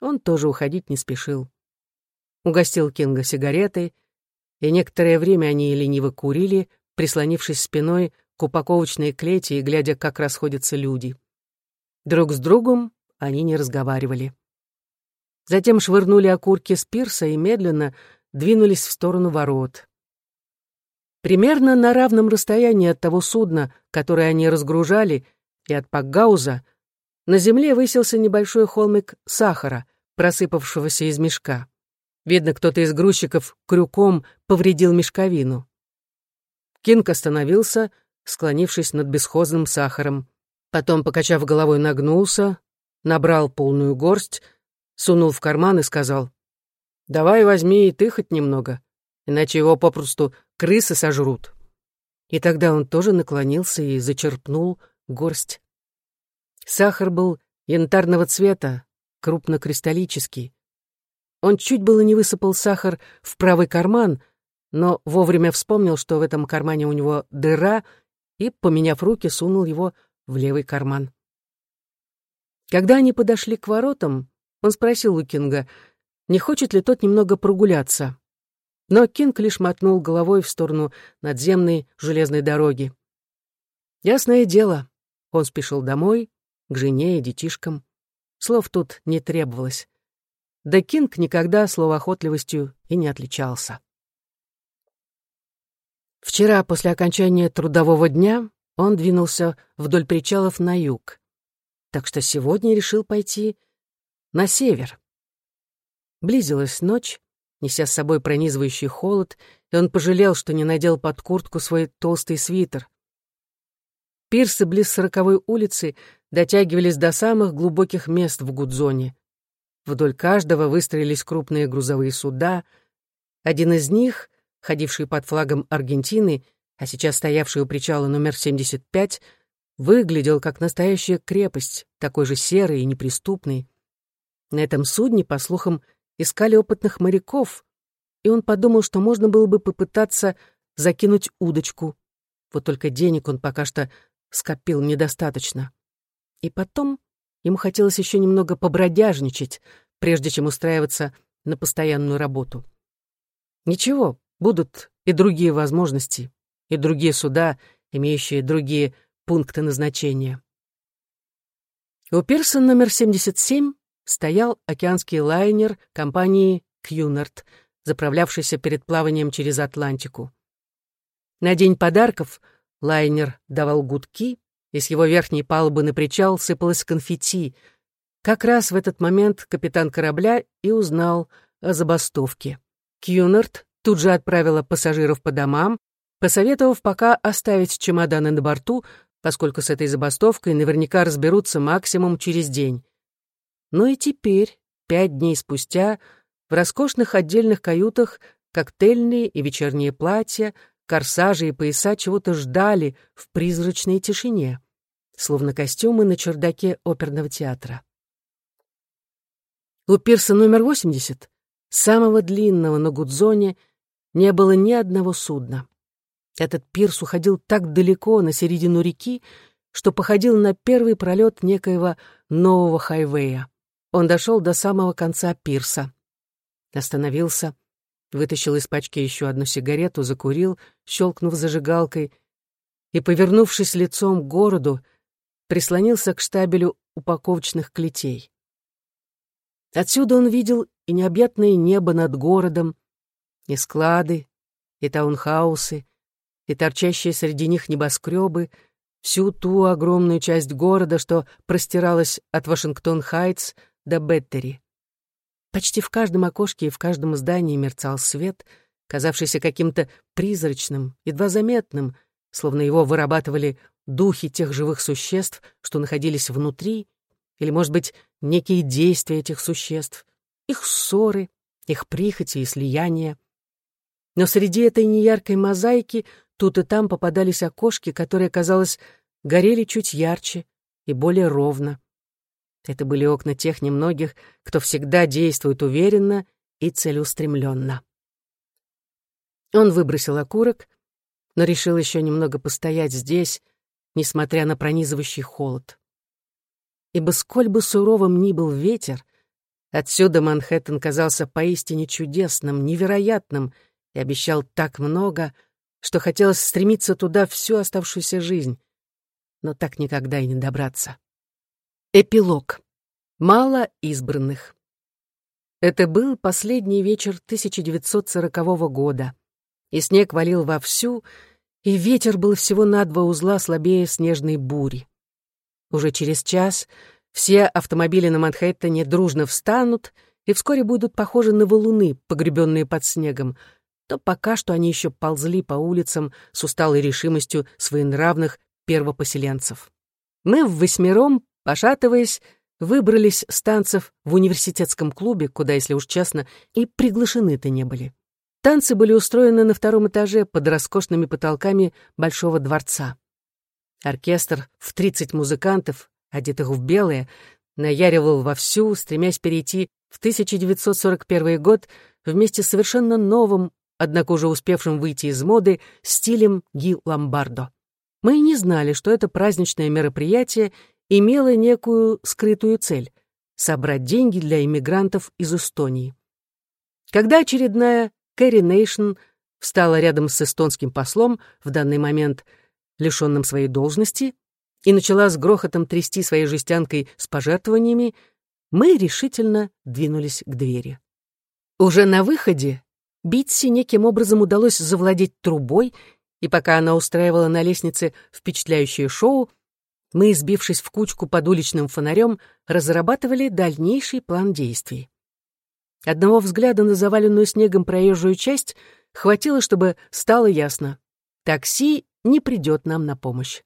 Он тоже уходить не спешил. Угостил Кинга сигаретой, и некоторое время они лениво курили, прислонившись спиной к упаковочной клете и глядя, как расходятся люди. Друг с другом они не разговаривали. Затем швырнули окурки с пирса и медленно двинулись в сторону ворот. Примерно на равном расстоянии от того судна, которое они разгружали, и от Пакгауза, на земле высился небольшой холмик сахара, просыпавшегося из мешка. Видно, кто-то из грузчиков крюком повредил мешковину. Кинг остановился, склонившись над бесхозным сахаром. Потом, покачав головой, нагнулся, набрал полную горсть, сунул в карман и сказал, «Давай возьми и ты хоть немного, иначе его попросту крысы сожрут». И тогда он тоже наклонился и зачерпнул горсть. Сахар был янтарного цвета, крупнокристаллический. Он чуть было не высыпал сахар в правый карман, но вовремя вспомнил, что в этом кармане у него дыра, и, поменяв руки, сунул его в левый карман. Когда они подошли к воротам, он спросил у Кинга, не хочет ли тот немного прогуляться. Но Кинг лишь мотнул головой в сторону надземной железной дороги. Ясное дело, он спешил домой, к жене и детишкам. Слов тут не требовалось. Да Кинг никогда словоохотливостью и не отличался. Вчера, после окончания трудового дня, он двинулся вдоль причалов на юг, так что сегодня решил пойти на север. Близилась ночь, неся с собой пронизывающий холод, и он пожалел, что не надел под куртку свой толстый свитер. Пирсы близ сороковой улицы дотягивались до самых глубоких мест в Гудзоне. Вдоль каждого выстроились крупные грузовые суда. Один из них, ходивший под флагом Аргентины, а сейчас стоявший у причала номер 75, выглядел как настоящая крепость, такой же серый и неприступный. На этом судне, по слухам, искали опытных моряков, и он подумал, что можно было бы попытаться закинуть удочку. Вот только денег он пока что скопил недостаточно. И потом ему хотелось еще немного побродяжничать, прежде чем устраиваться на постоянную работу. Ничего, будут и другие возможности, и другие суда, имеющие другие пункты назначения. У пирса номер 77 стоял океанский лайнер компании «Кьюнард», заправлявшийся перед плаванием через Атлантику. На день подарков лайнер давал гудки, и с его верхней палубы на причал сыпалось конфетти. Как раз в этот момент капитан корабля и узнал о забастовке. Кьюнард тут же отправила пассажиров по домам, посоветовав пока оставить чемоданы на борту, поскольку с этой забастовкой наверняка разберутся максимум через день. Ну и теперь, пять дней спустя, в роскошных отдельных каютах коктейльные и вечерние платья, корсажи и пояса чего-то ждали в призрачной тишине, словно костюмы на чердаке оперного театра. У пирса номер 80, самого длинного на Гудзоне, не было ни одного судна. Этот пирс уходил так далеко на середину реки, что походил на первый пролет некоего нового хайвея. Он дошел до самого конца пирса. Остановился, вытащил из пачки еще одну сигарету, закурил, щелкнув зажигалкой, и, повернувшись лицом к городу, прислонился к штабелю упаковочных клетей. Отсюда он видел и необъятное небо над городом, и склады, и таунхаусы, и торчащие среди них небоскребы, всю ту огромную часть города, что простиралась от Вашингтон-Хайтс до Беттери. Почти в каждом окошке и в каждом здании мерцал свет, казавшийся каким-то призрачным, едва заметным, словно его вырабатывали духи тех живых существ, что находились внутри, или, может быть, некие действия этих существ, их ссоры, их прихоти и слияния. Но среди этой неяркой мозаики тут и там попадались окошки, которые, казалось, горели чуть ярче и более ровно. Это были окна тех немногих, кто всегда действует уверенно и целеустремленно. Он выбросил окурок, но решил еще немного постоять здесь, несмотря на пронизывающий холод. Ибо сколь бы суровым ни был ветер, отсюда Манхэттен казался поистине чудесным, невероятным и обещал так много, что хотелось стремиться туда всю оставшуюся жизнь, но так никогда и не добраться. Эпилог. Мало избранных. Это был последний вечер 1940 года, и снег валил вовсю, и ветер был всего на два узла слабее снежной бури. Уже через час все автомобили на Манхэттене дружно встанут и вскоре будут похожи на валуны, погребенные под снегом, то пока что они еще ползли по улицам с усталой решимостью своенравных первопоселенцев. Мы в восьмером, пошатываясь, выбрались с танцев в университетском клубе, куда, если уж честно, и приглашены-то не были. Танцы были устроены на втором этаже под роскошными потолками Большого дворца. Оркестр в 30 музыкантов, одетых в белое, наяривал вовсю, стремясь перейти в 1941 год вместе с совершенно новым, однако уже успевшим выйти из моды, стилем Ги Ламбардо. Мы не знали, что это праздничное мероприятие имело некую скрытую цель — собрать деньги для иммигрантов из Эстонии. Когда очередная Кэрри Нейшн встала рядом с эстонским послом, в данный момент лишенным своей должности, и начала с грохотом трясти своей жестянкой с пожертвованиями, мы решительно двинулись к двери. Уже на выходе Битси неким образом удалось завладеть трубой, и пока она устраивала на лестнице впечатляющее шоу, мы, сбившись в кучку под уличным фонарем, разрабатывали дальнейший план действий. Одного взгляда на заваленную снегом проезжую часть хватило, чтобы стало ясно. Такси не придет нам на помощь.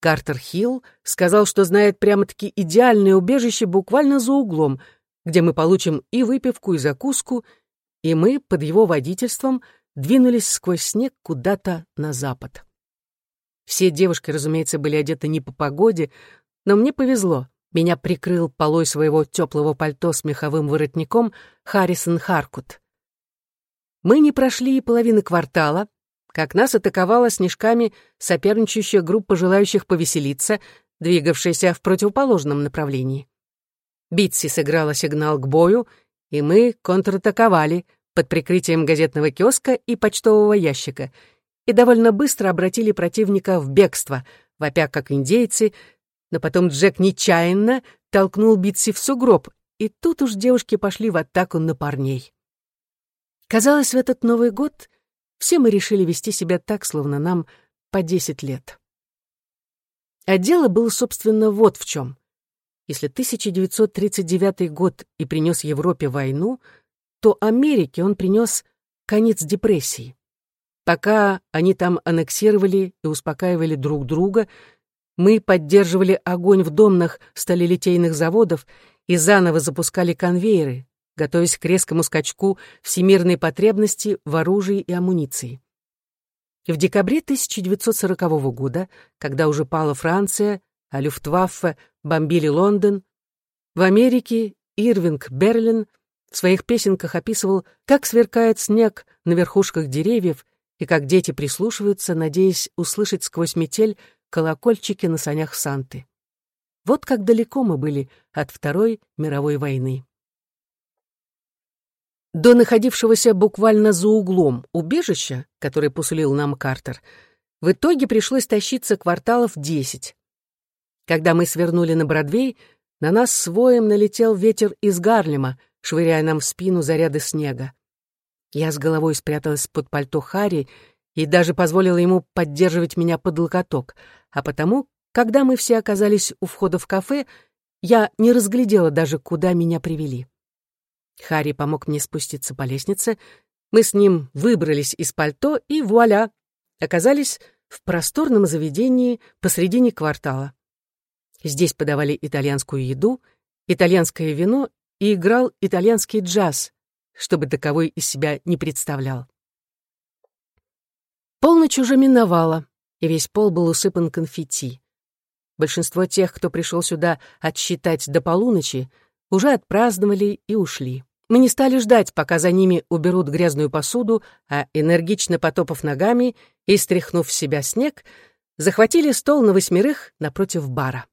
Картер Хилл сказал, что знает прямо-таки идеальное убежище буквально за углом, где мы получим и выпивку, и закуску, и мы под его водительством двинулись сквозь снег куда-то на запад. Все девушки, разумеется, были одеты не по погоде, но мне повезло. Меня прикрыл полой своего теплого пальто с меховым воротником Харрисон Харкут. Мы не прошли и половины квартала, как нас атаковала снежками соперничающая группа желающих повеселиться, двигавшаяся в противоположном направлении. Битси сыграла сигнал к бою, и мы контратаковали под прикрытием газетного киоска и почтового ящика, и довольно быстро обратили противника в бегство, вопя как индейцы, но потом Джек нечаянно толкнул Битси в сугроб, и тут уж девушки пошли в атаку на парней. Казалось, в этот Новый год все мы решили вести себя так, словно нам по десять лет. А дело было, собственно, вот в чем. Если 1939 год и принес Европе войну, то Америке он принес конец депрессии. Пока они там аннексировали и успокаивали друг друга, мы поддерживали огонь в домнах сталелитейных заводов и заново запускали конвейеры, готовясь к резкому скачку всемирной потребности в оружии и амуниции. И в декабре 1940 года, когда уже пала Франция, а Люфтваффе бомбили Лондон, в Америке Ирвинг Берлин в своих песенках описывал, как сверкает снег на верхушках деревьев и как дети прислушиваются, надеясь услышать сквозь метель колокольчики на санях Санты. Вот как далеко мы были от Второй мировой войны. До находившегося буквально за углом убежища, который посулил нам Картер, в итоге пришлось тащиться кварталов десять. Когда мы свернули на Бродвей, на нас с воем налетел ветер из Гарлема, швыряя нам в спину заряды снега. Я с головой спряталась под пальто Харри и даже позволила ему поддерживать меня под локоток, а потому, когда мы все оказались у входа в кафе, я не разглядела даже, куда меня привели. Харри помог мне спуститься по лестнице, мы с ним выбрались из пальто и, вуаля, оказались в просторном заведении посредине квартала. Здесь подавали итальянскую еду, итальянское вино и играл итальянский джаз, чтобы таковой из себя не представлял. Полночь уже миновала, и весь пол был усыпан конфетти. Большинство тех, кто пришел сюда отсчитать до полуночи, уже отпраздновали и ушли. Мы не стали ждать, пока за ними уберут грязную посуду, а, энергично потопав ногами и стряхнув в себя снег, захватили стол на восьмерых напротив бара.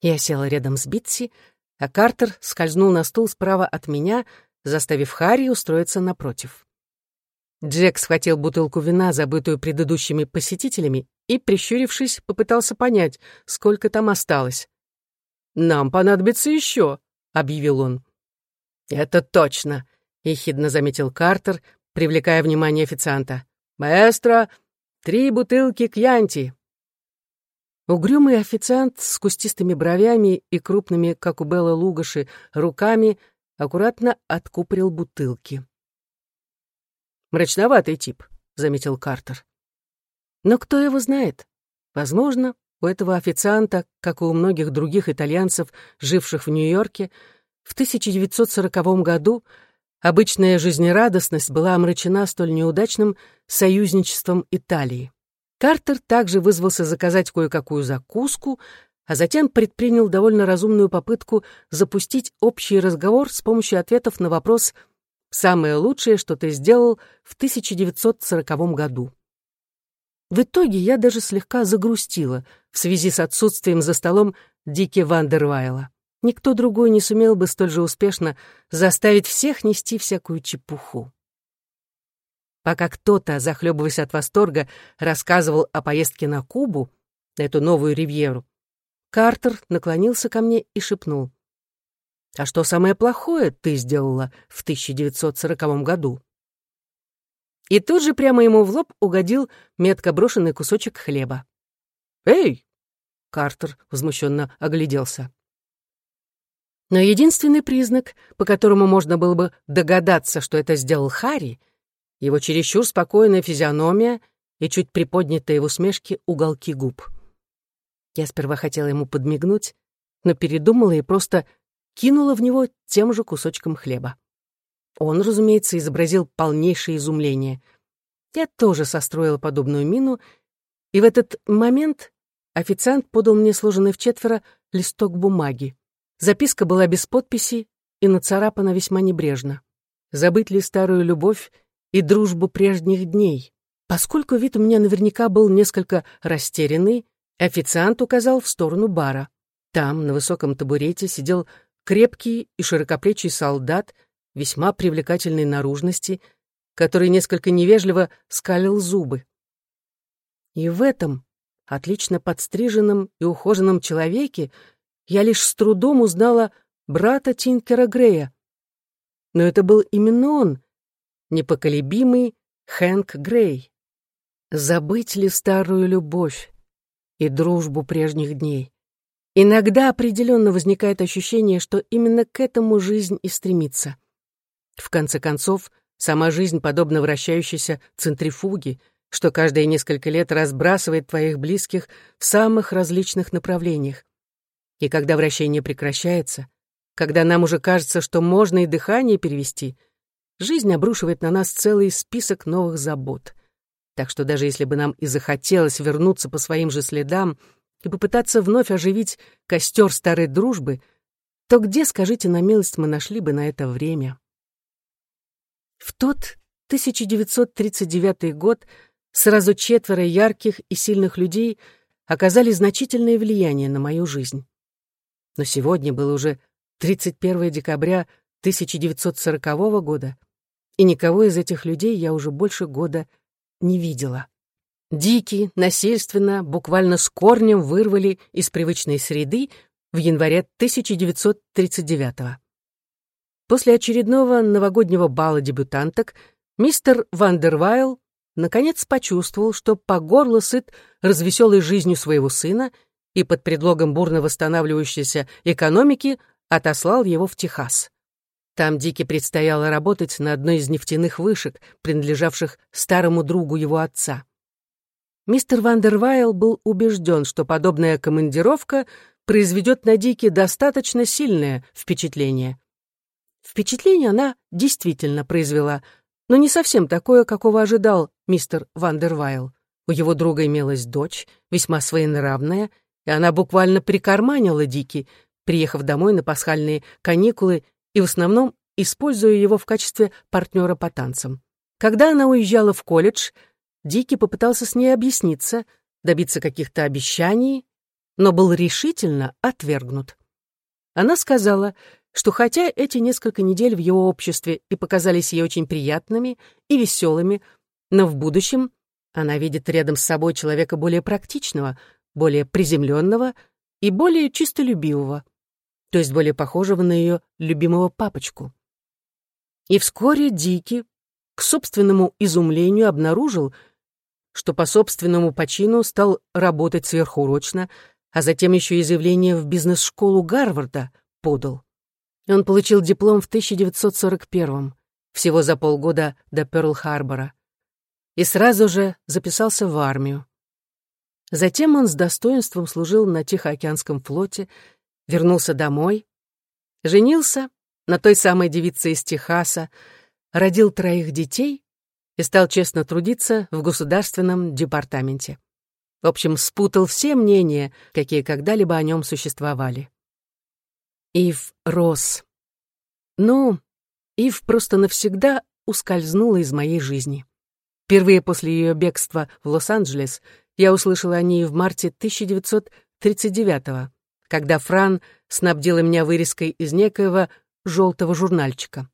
Я села рядом с Битси, а Картер скользнул на стул справа от меня, заставив Харри устроиться напротив. Джек схватил бутылку вина, забытую предыдущими посетителями, и, прищурившись, попытался понять, сколько там осталось. «Нам понадобится еще», — объявил он. «Это точно», — ехидно заметил Картер, привлекая внимание официанта. «Маэстро, три бутылки кьянти». Угрюмый официант с кустистыми бровями и крупными, как у Белла Лугаши, руками аккуратно откупорил бутылки. «Мрачноватый тип», — заметил Картер. Но кто его знает? Возможно, у этого официанта, как и у многих других итальянцев, живших в Нью-Йорке, в 1940 году обычная жизнерадостность была омрачена столь неудачным союзничеством Италии. Картер также вызвался заказать кое-какую закуску, а затем предпринял довольно разумную попытку запустить общий разговор с помощью ответов на вопрос «Самое лучшее, что ты сделал в 1940 году». В итоге я даже слегка загрустила в связи с отсутствием за столом Дики Вандервайла. Никто другой не сумел бы столь же успешно заставить всех нести всякую чепуху. Пока кто-то, захлебываясь от восторга, рассказывал о поездке на Кубу, на эту новую ривьеру, Картер наклонился ко мне и шепнул. «А что самое плохое ты сделала в 1940 году?» И тут же прямо ему в лоб угодил метко брошенный кусочек хлеба. «Эй!» — Картер возмущенно огляделся. Но единственный признак, по которому можно было бы догадаться, что это сделал Харри, его чересчур спокойная физиономия и чуть приподнятые в усмешке уголки губ. Я сперва хотела ему подмигнуть, но передумала и просто кинула в него тем же кусочком хлеба. Он, разумеется, изобразил полнейшее изумление. Я тоже состроила подобную мину, и в этот момент официант подал мне сложенный в четверо листок бумаги. Записка была без подписи и нацарапана весьма небрежно. Забыть ли старую любовь и дружбу прежних дней? Поскольку вид у меня наверняка был несколько растерянный, официант указал в сторону бара. Там, на высоком табурете, сидел крепкий и широкоплечий солдат весьма привлекательной наружности, который несколько невежливо скалил зубы. И в этом, отлично подстриженном и ухоженном человеке, я лишь с трудом узнала брата Тинкера Грея. Но это был именно он, непоколебимый Хэнк Грей. Забыть ли старую любовь и дружбу прежних дней? Иногда определенно возникает ощущение, что именно к этому жизнь и стремится. В конце концов, сама жизнь подобна вращающейся центрифуге, что каждые несколько лет разбрасывает твоих близких в самых различных направлениях. И когда вращение прекращается, когда нам уже кажется, что можно и дыхание перевести, жизнь обрушивает на нас целый список новых забот. Так что даже если бы нам и захотелось вернуться по своим же следам и попытаться вновь оживить костер старой дружбы, то где, скажите на милость, мы нашли бы на это время? В тот 1939 год сразу четверо ярких и сильных людей оказали значительное влияние на мою жизнь. Но сегодня было уже 31 декабря 1940 года, и никого из этих людей я уже больше года не видела. Дикие, насильственно, буквально с корнем вырвали из привычной среды в январе 1939 года. После очередного новогоднего бала дебютанток мистер Вандервайл наконец почувствовал, что по горло сыт развеселой жизнью своего сына и под предлогом бурно восстанавливающейся экономики отослал его в Техас. Там Дике предстояло работать на одной из нефтяных вышек, принадлежавших старому другу его отца. Мистер Вандервайл был убежден, что подобная командировка произведет на Дике достаточно сильное впечатление. Впечатление она действительно произвела, но не совсем такое, какого ожидал мистер Вандервайл. У его друга имелась дочь, весьма своенравная, и она буквально прикарманила Дики, приехав домой на пасхальные каникулы и в основном используя его в качестве партнера по танцам. Когда она уезжала в колледж, Дики попытался с ней объясниться, добиться каких-то обещаний, но был решительно отвергнут. Она сказала, что хотя эти несколько недель в его обществе и показались ей очень приятными и веселыми, но в будущем она видит рядом с собой человека более практичного, более приземленного и более чистолюбивого, то есть более похожего на ее любимого папочку. И вскоре Дики, к собственному изумлению, обнаружил, что по собственному почину стал работать сверхурочно, а затем еще и заявление в бизнес-школу Гарварда подал. Он получил диплом в 1941 всего за полгода до Пёрл-Харбора, и сразу же записался в армию. Затем он с достоинством служил на Тихоокеанском флоте, вернулся домой, женился на той самой девице из Техаса, родил троих детей и стал честно трудиться в государственном департаменте. В общем, спутал все мнения, какие когда-либо о нем существовали. Ив рос. Ну, Ив просто навсегда ускользнула из моей жизни. Впервые после ее бегства в Лос-Анджелес я услышала о ней в марте 1939 когда Фран снабдила меня вырезкой из некоего желтого журнальчика.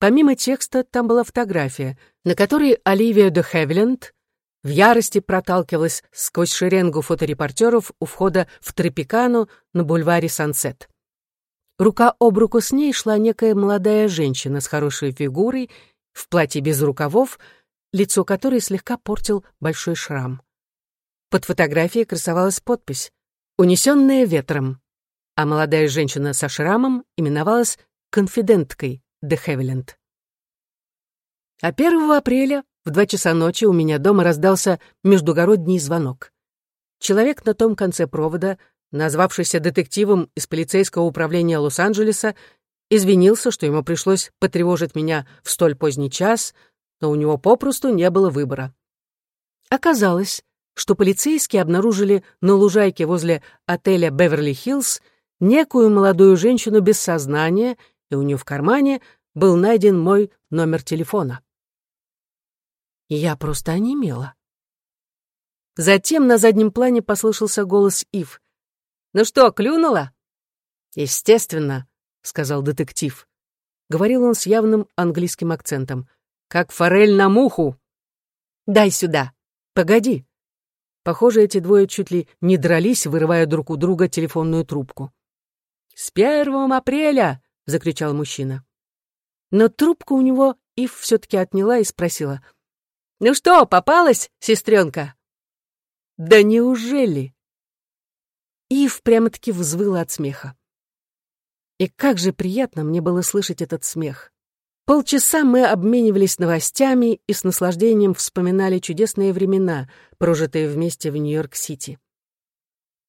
Помимо текста там была фотография, на которой Оливия де Хевиленд в ярости проталкивалась сквозь шеренгу фоторепортеров у входа в Тропикану на бульваре Сансет. Рука об руку с ней шла некая молодая женщина с хорошей фигурой, в платье без рукавов, лицо которой слегка портил большой шрам. Под фотографией красовалась подпись «Унесенная ветром», а молодая женщина со шрамом именовалась конфиденткой де Хевиленд. А 1 апреля в два часа ночи у меня дома раздался междугородний звонок. Человек на том конце провода назвавшийся детективом из полицейского управления Лос-Анджелеса, извинился, что ему пришлось потревожить меня в столь поздний час, но у него попросту не было выбора. Оказалось, что полицейские обнаружили на лужайке возле отеля «Беверли-Хиллз» некую молодую женщину без сознания, и у нее в кармане был найден мой номер телефона. я просто онемела. Затем на заднем плане послышался голос Ив. Ну что, клюнула?» «Естественно», — сказал детектив. Говорил он с явным английским акцентом. «Как форель на муху!» «Дай сюда!» «Погоди!» Похоже, эти двое чуть ли не дрались, вырывая друг у друга телефонную трубку. «С первого апреля!» — закричал мужчина. Но трубку у него Ив все-таки отняла и спросила. «Ну что, попалась, сестренка?» «Да неужели?» Ив прямо-таки взвыла от смеха. И как же приятно мне было слышать этот смех. Полчаса мы обменивались новостями и с наслаждением вспоминали чудесные времена, прожитые вместе в Нью-Йорк-Сити.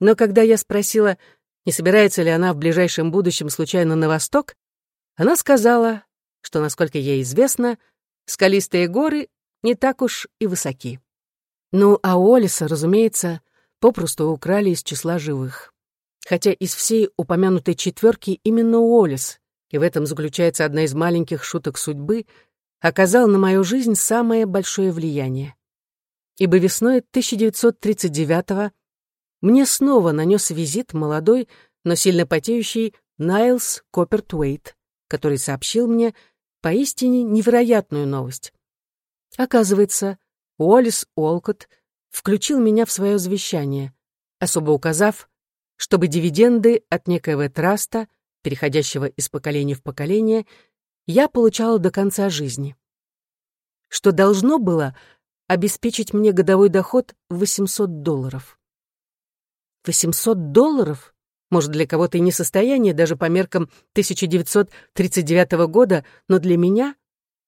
Но когда я спросила, не собирается ли она в ближайшем будущем случайно на восток, она сказала, что, насколько ей известно, скалистые горы не так уж и высоки. Ну, а Олиса, разумеется, попросту украли из числа живых. Хотя из всей упомянутой четверки именно Уоллес, и в этом заключается одна из маленьких шуток судьбы, оказал на мою жизнь самое большое влияние. Ибо весной 1939-го мне снова нанес визит молодой, но сильно потеющий Найлс Коппертуэйт, который сообщил мне поистине невероятную новость. Оказывается, Уоллес Уолкотт включил меня в свое завещание, особо указав, чтобы дивиденды от некоего траста, переходящего из поколения в поколение, я получала до конца жизни. Что должно было обеспечить мне годовой доход в 800 долларов. 800 долларов? Может, для кого-то и не состояние, даже по меркам 1939 года, но для меня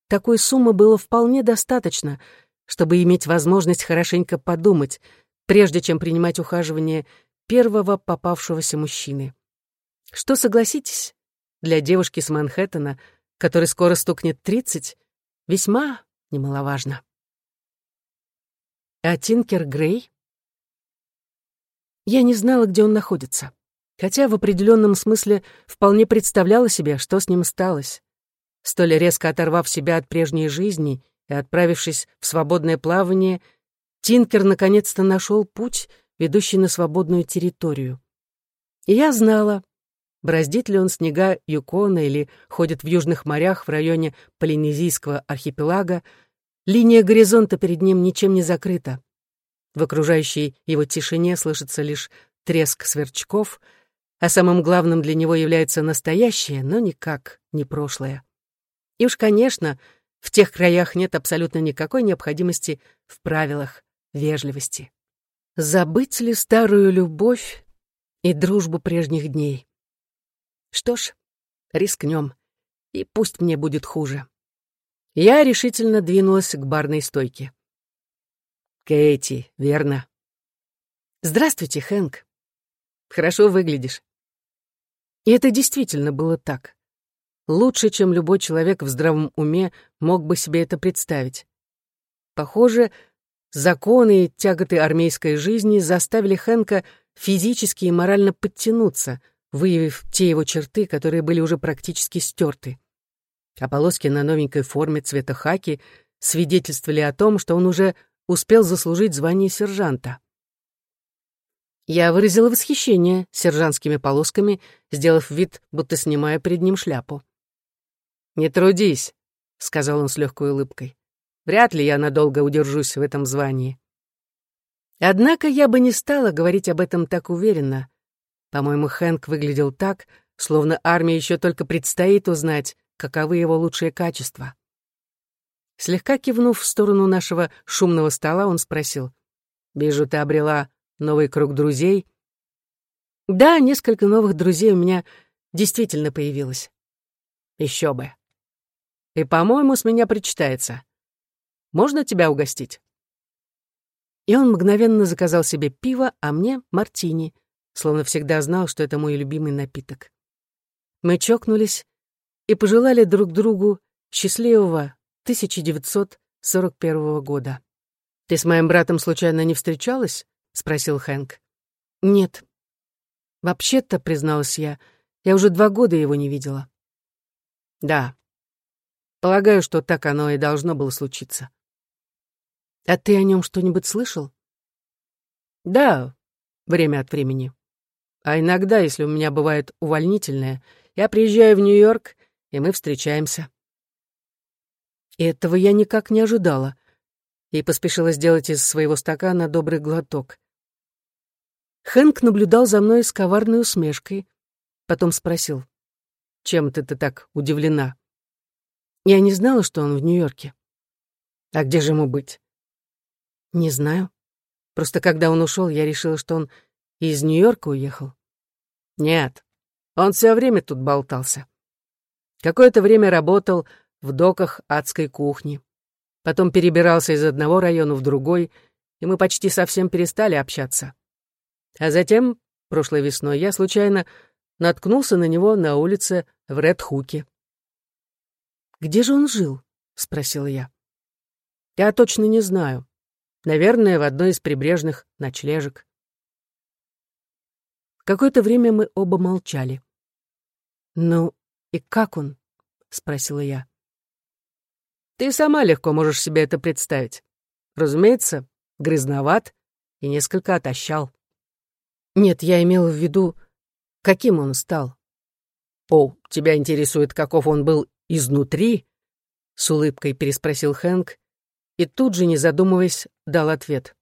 такой суммы было вполне достаточно — чтобы иметь возможность хорошенько подумать, прежде чем принимать ухаживание первого попавшегося мужчины. Что, согласитесь, для девушки с Манхэттена, которой скоро стукнет тридцать, весьма немаловажно. А Тинкер Грей? Я не знала, где он находится, хотя в определенном смысле вполне представляла себе, что с ним сталось. Столь резко оторвав себя от прежней жизни и отправившись в свободное плавание, Тинкер наконец-то нашел путь, ведущий на свободную территорию. И я знала, браздит ли он снега Юкона или ходит в южных морях в районе Полинезийского архипелага, линия горизонта перед ним ничем не закрыта. В окружающей его тишине слышится лишь треск сверчков, а самым главным для него является настоящее, но никак не прошлое. И уж, конечно, в тех краях нет абсолютно никакой необходимости в правилах вежливости. Забыть ли старую любовь и дружбу прежних дней? Что ж, рискнем, и пусть мне будет хуже. Я решительно двинулась к барной стойке. «Кэти, верно?» «Здравствуйте, Хэнк. Хорошо выглядишь». И это действительно было так. Лучше, чем любой человек в здравом уме мог бы себе это представить. Похоже, законы и тяготы армейской жизни заставили Хэнка физически и морально подтянуться, выявив те его черты, которые были уже практически стерты. А полоски на новенькой форме цвета хаки свидетельствовали о том, что он уже успел заслужить звание сержанта. Я выразила восхищение сержантскими полосками, сделав вид, будто снимаю перед ним шляпу. «Не трудись», — сказал он с легкой улыбкой. «Вряд ли я надолго удержусь в этом звании». Однако я бы не стала говорить об этом так уверенно. По-моему, Хэнк выглядел так, словно армии еще только предстоит узнать, каковы его лучшие качества. Слегка кивнув в сторону нашего шумного стола, он спросил. «Вижу, ты обрела новый круг друзей?» «Да, несколько новых друзей у меня действительно появилось». «Еще бы. И, по-моему, с меня причитается. Можно тебя угостить?» И он мгновенно заказал себе пиво, а мне — мартини, словно всегда знал, что это мой любимый напиток. Мы чокнулись и пожелали друг другу счастливого 1941 года. «Ты с моим братом случайно не встречалась?» — спросил Хэнк. «Нет. Вообще-то, призналась я, я уже два года его не видела». «Да, Полагаю, что так оно и должно было случиться. А ты о нем что-нибудь слышал? Да, время от времени. А иногда, если у меня бывает увольнительное, я приезжаю в Нью-Йорк, и мы встречаемся. Этого я никак не ожидала, и поспешила сделать из своего стакана добрый глоток. Хэнк наблюдал за мной с коварной усмешкой, потом спросил, «Чем ты, ты так удивлена?» Я не знала, что он в Нью-Йорке. А где же ему быть? Не знаю. Просто когда он ушел, я решила, что он из Нью-Йорка уехал. Нет, он все время тут болтался. Какое-то время работал в доках адской кухни. Потом перебирался из одного района в другой, и мы почти совсем перестали общаться. А затем, прошлой весной, я случайно наткнулся на него на улице в Ред-Хуке. «Где же он жил?» — спросила я. «Я точно не знаю. Наверное, в одной из прибрежных ночлежек». Какое-то время мы оба молчали. «Ну, и как он?» — спросила я. «Ты сама легко можешь себе это представить. Разумеется, грязноват и несколько отощал». «Нет, я имела в виду, каким он стал». «О, тебя интересует, каков он был изнутри?» — с улыбкой переспросил Хэнк и тут же, не задумываясь, дал ответ.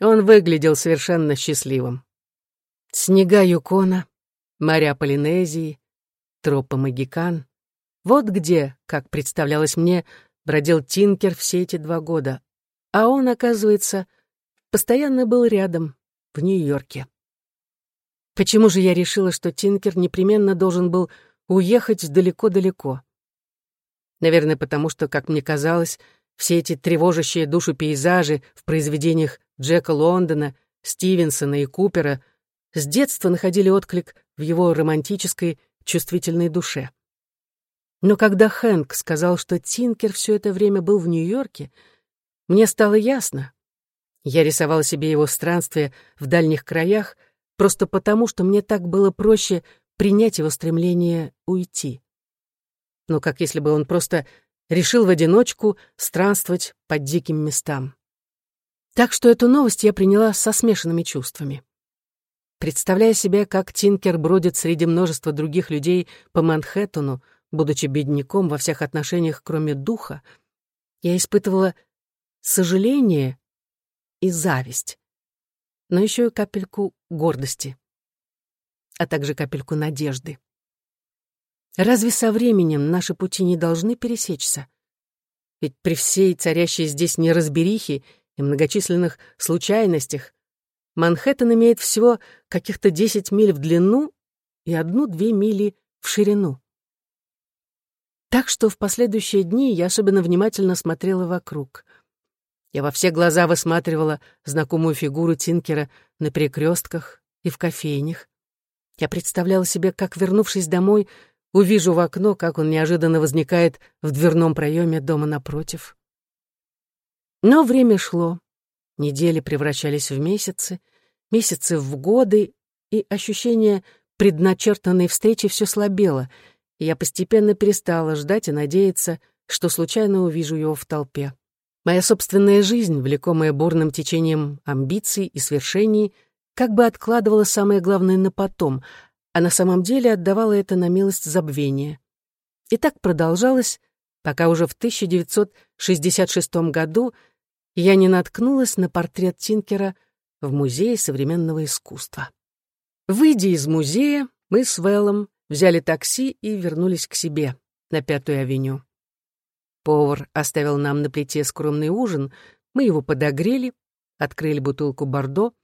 Он выглядел совершенно счастливым. Снега Юкона, моря Полинезии, тропы Магикан. Вот где, как представлялось мне, бродил Тинкер все эти два года. А он, оказывается, постоянно был рядом, в Нью-Йорке. Почему же я решила, что Тинкер непременно должен был уехать далеко-далеко? Наверное, потому что, как мне казалось, все эти тревожащие душу пейзажи в произведениях Джека Лондона, Стивенсона и Купера с детства находили отклик в его романтической, чувствительной душе. Но когда Хэнк сказал, что Тинкер все это время был в Нью-Йорке, мне стало ясно. Я рисовала себе его странствия в дальних краях просто потому, что мне так было проще принять его стремление уйти. но как если бы он просто решил в одиночку странствовать по диким местам. Так что эту новость я приняла со смешанными чувствами. Представляя себе, как Тинкер бродит среди множества других людей по Манхэттену, будучи бедняком во всех отношениях, кроме духа, я испытывала сожаление и зависть, но еще и капельку гордости, а также капельку надежды. Разве со временем наши пути не должны пересечься? Ведь при всей царящей здесь неразберихе и многочисленных случайностях Манхэттен имеет всего каких-то 10 миль в длину и одну-две мили в ширину. Так что в последующие дни я особенно внимательно смотрела вокруг. Я во все глаза высматривала знакомую фигуру Тинкера на перекрестках и в кофейнях. Я представляла себе, как, вернувшись домой, увижу в окно, как он неожиданно возникает в дверном проеме дома напротив. Но время шло. Недели превращались в месяцы, месяцы в годы, и ощущение предначертанной встречи все слабело — и я постепенно перестала ждать и надеяться, что случайно увижу его в толпе. Моя собственная жизнь, влекомая бурным течением амбиций и свершений, как бы откладывала самое главное на потом, а на самом деле отдавала это на милость забвения. И так продолжалось, пока уже в 1966 году я не наткнулась на портрет Тинкера в Музее современного искусства. Выйдя из музея, мы с Вэллом взяли такси и вернулись к себе на Пятую авеню. Повар оставил нам на плите скромный ужин, мы его подогрели, открыли бутылку бордо,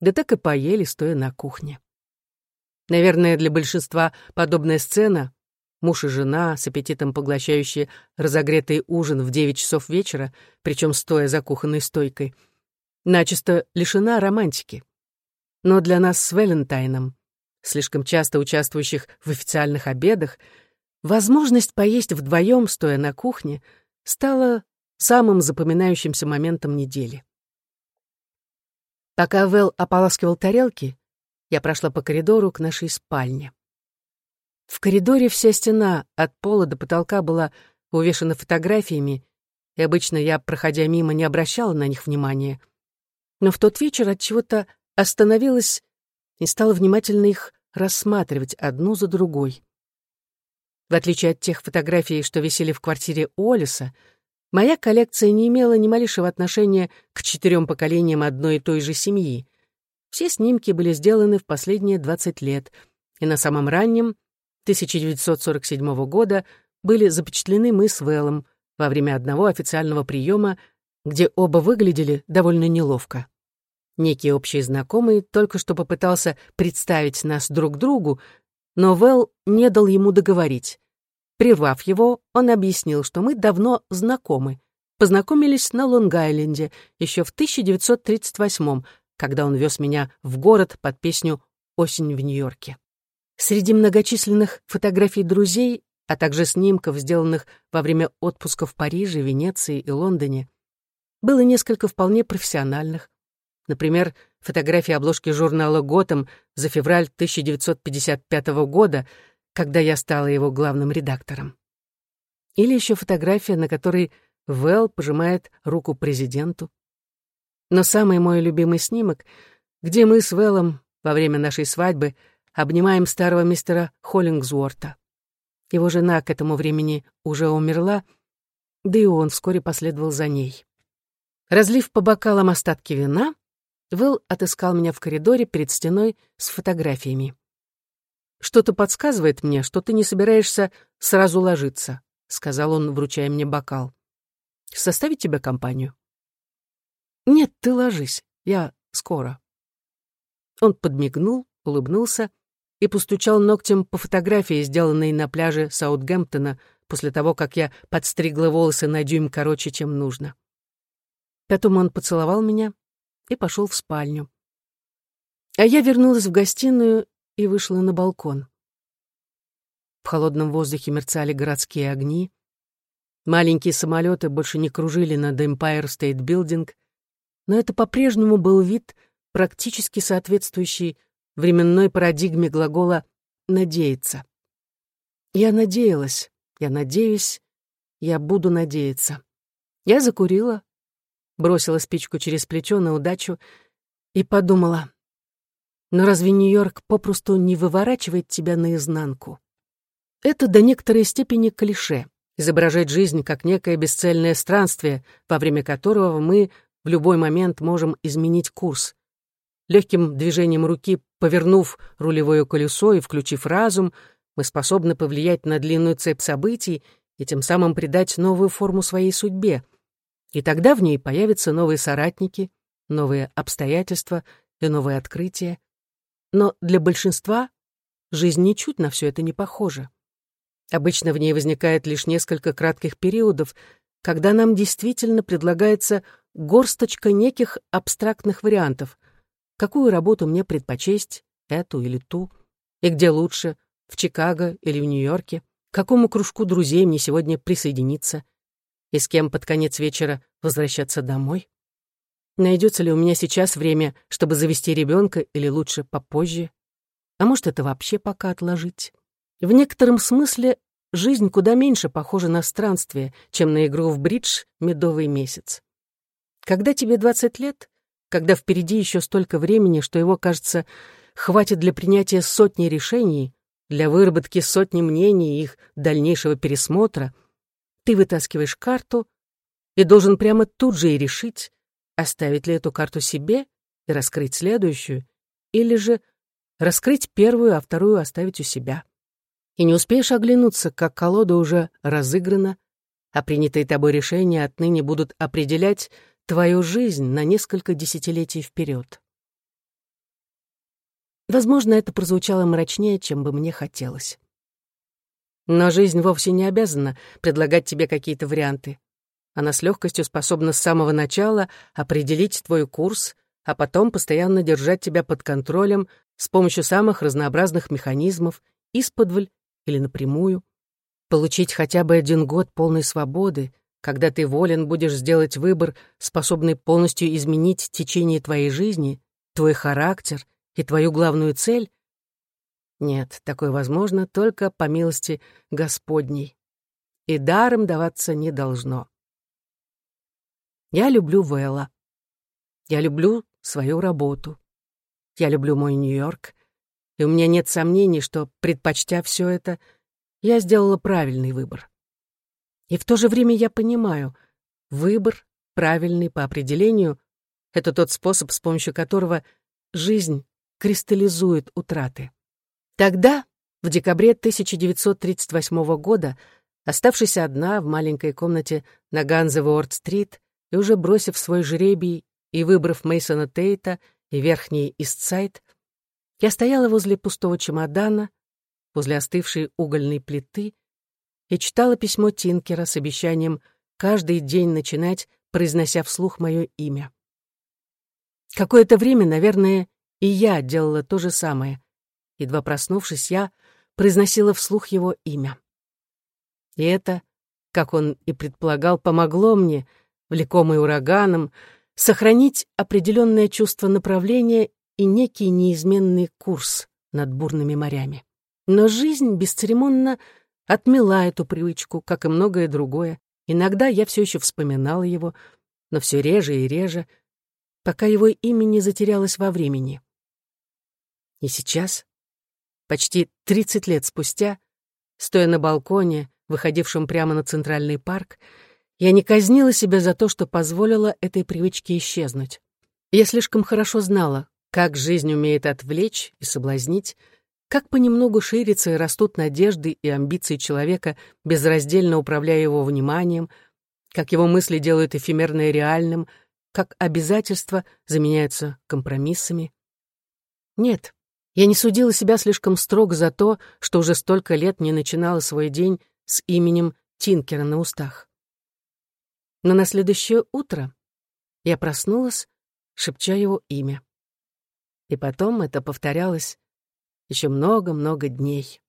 да так и поели, стоя на кухне. Наверное, для большинства подобная сцена — муж и жена, с аппетитом поглощающие разогретый ужин в девять часов вечера, причем стоя за кухонной стойкой, начисто лишена романтики. Но для нас с Валентайном слишком часто участвующих в официальных обедах, возможность поесть вдвоем, стоя на кухне, стала самым запоминающимся моментом недели. Пока Вэл ополаскивал тарелки, я прошла по коридору к нашей спальне. В коридоре вся стена от пола до потолка была увешана фотографиями, и обычно я, проходя мимо, не обращала на них внимания. Но в тот вечер от чего-то остановилась и стала внимательно их рассматривать одну за другой. В отличие от тех фотографий, что висели в квартире Олиса, моя коллекция не имела ни малейшего отношения к четырем поколениям одной и той же семьи. Все снимки были сделаны в последние 20 лет, и на самом раннем, 1947 года, были запечатлены мы с Вэллом во время одного официального приема, где оба выглядели довольно неловко. Некий общий знакомый только что попытался представить нас друг другу, но Вэл не дал ему договорить. Прервав его, он объяснил, что мы давно знакомы. Познакомились на Лонг-Айленде еще в 1938 когда он вез меня в город под песню «Осень в Нью-Йорке». Среди многочисленных фотографий друзей, а также снимков, сделанных во время отпуска в Париже, Венеции и Лондоне, было несколько вполне профессиональных, Например, фотографии обложки журнала «Готэм» за февраль 1955 года, когда я стала его главным редактором. Или еще фотография, на которой Вэл пожимает руку президенту. Но самый мой любимый снимок, где мы с Вэллом во время нашей свадьбы обнимаем старого мистера Холлингсуорта. Его жена к этому времени уже умерла, да и он вскоре последовал за ней. Разлив по бокалам остатки вина, Вэл отыскал меня в коридоре перед стеной с фотографиями. «Что-то подсказывает мне, что ты не собираешься сразу ложиться», — сказал он, вручая мне бокал. «Составить тебе компанию?» «Нет, ты ложись, я скоро». Он подмигнул, улыбнулся и постучал ногтем по фотографии, сделанной на пляже Саутгемптона после того, как я подстригла волосы на дюйм короче, чем нужно. Потом он поцеловал меня, и пошел в спальню. А я вернулась в гостиную и вышла на балкон. В холодном воздухе мерцали городские огни. Маленькие самолеты больше не кружили над Empire State Building, но это по-прежнему был вид, практически соответствующий временной парадигме глагола «надеяться». Я надеялась, Я надеюсь, я буду надеяться. Я закурила, бросила спичку через плечо на удачу и подумала, но разве Нью-Йорк попросту не выворачивает тебя наизнанку? Это до некоторой степени клише — изображать жизнь как некое бесцельное странствие, во время которого мы в любой момент можем изменить курс. Легким движением руки, повернув рулевое колесо и включив разум, мы способны повлиять на длинную цепь событий и тем самым придать новую форму своей судьбе. И тогда в ней появятся новые соратники, новые обстоятельства и новые открытия. Но для большинства жизнь ничуть на все это не похожа. Обычно в ней возникает лишь несколько кратких периодов, когда нам действительно предлагается горсточка неких абстрактных вариантов. Какую работу мне предпочесть, эту или ту, и где лучше, в Чикаго или в Нью-Йорке, к какому кружку друзей мне сегодня присоединиться, и с кем под конец вечера возвращаться домой. Найдется ли у меня сейчас время, чтобы завести ребенка, или лучше попозже? А может, это вообще пока отложить? В некотором смысле жизнь куда меньше похожа на странствие, чем на игру в бридж «Медовый месяц». Когда тебе 20 лет, когда впереди еще столько времени, что его, кажется, хватит для принятия сотни решений, для выработки сотни мнений и их дальнейшего пересмотра, ты вытаскиваешь карту и должен прямо тут же и решить, оставить ли эту карту себе и раскрыть следующую, или же раскрыть первую, а вторую оставить у себя. И не успеешь оглянуться, как колода уже разыграна, а принятые тобой решения отныне будут определять твою жизнь на несколько десятилетий вперед. Возможно, это прозвучало мрачнее, чем бы мне хотелось. Но жизнь вовсе не обязана предлагать тебе какие-то варианты. Она с легкостью способна с самого начала определить твой курс, а потом постоянно держать тебя под контролем с помощью самых разнообразных механизмов, исподволь или напрямую, получить хотя бы один год полной свободы, когда ты волен будешь сделать выбор, способный полностью изменить течение твоей жизни, твой характер и твою главную цель? Нет, такое возможно только по милости Господней. И даром даваться не должно. Я люблю Вэлла. Я люблю свою работу. Я люблю мой Нью-Йорк и у меня нет сомнений, что, предпочтя все это, я сделала правильный выбор. И в то же время я понимаю, выбор, правильный по определению, это тот способ, с помощью которого жизнь кристаллизует утраты. Тогда, в декабре 1938 года, оставшись одна в маленькой комнате на Ганзеворд-стрит и уже бросив свой жребий и выбрав Мейсона Тейта и Верхний Истсайд, я стояла возле пустого чемодана, возле остывшей угольной плиты и читала письмо Тинкера с обещанием каждый день начинать, произнося вслух мое имя. Какое-то время, наверное, и я делала то же самое. Едва проснувшись, я произносила вслух его имя. И это, как он и предполагал, помогло мне, влекомый ураганом, сохранить определенное чувство направления и некий неизменный курс над бурными морями. Но жизнь бесцеремонно отмела эту привычку, как и многое другое. Иногда я все еще вспоминала его, но все реже и реже, пока его имя не затерялось во времени. И сейчас, почти 30 лет спустя, стоя на балконе, выходившем прямо на Центральный парк, я не казнила себя за то, что позволила этой привычке исчезнуть. Я слишком хорошо знала, как жизнь умеет отвлечь и соблазнить, как понемногу ширятся и растут надежды и амбиции человека, безраздельно управляя его вниманием, как его мысли делают эфемерное реальным, как обязательства заменяются компромиссами. Нет, я не судила себя слишком строго за то, что уже столько лет не начинала свой день с именем Тинкера на устах. Но на следующее утро я проснулась, шепча его имя. И потом это повторялось еще много-много дней.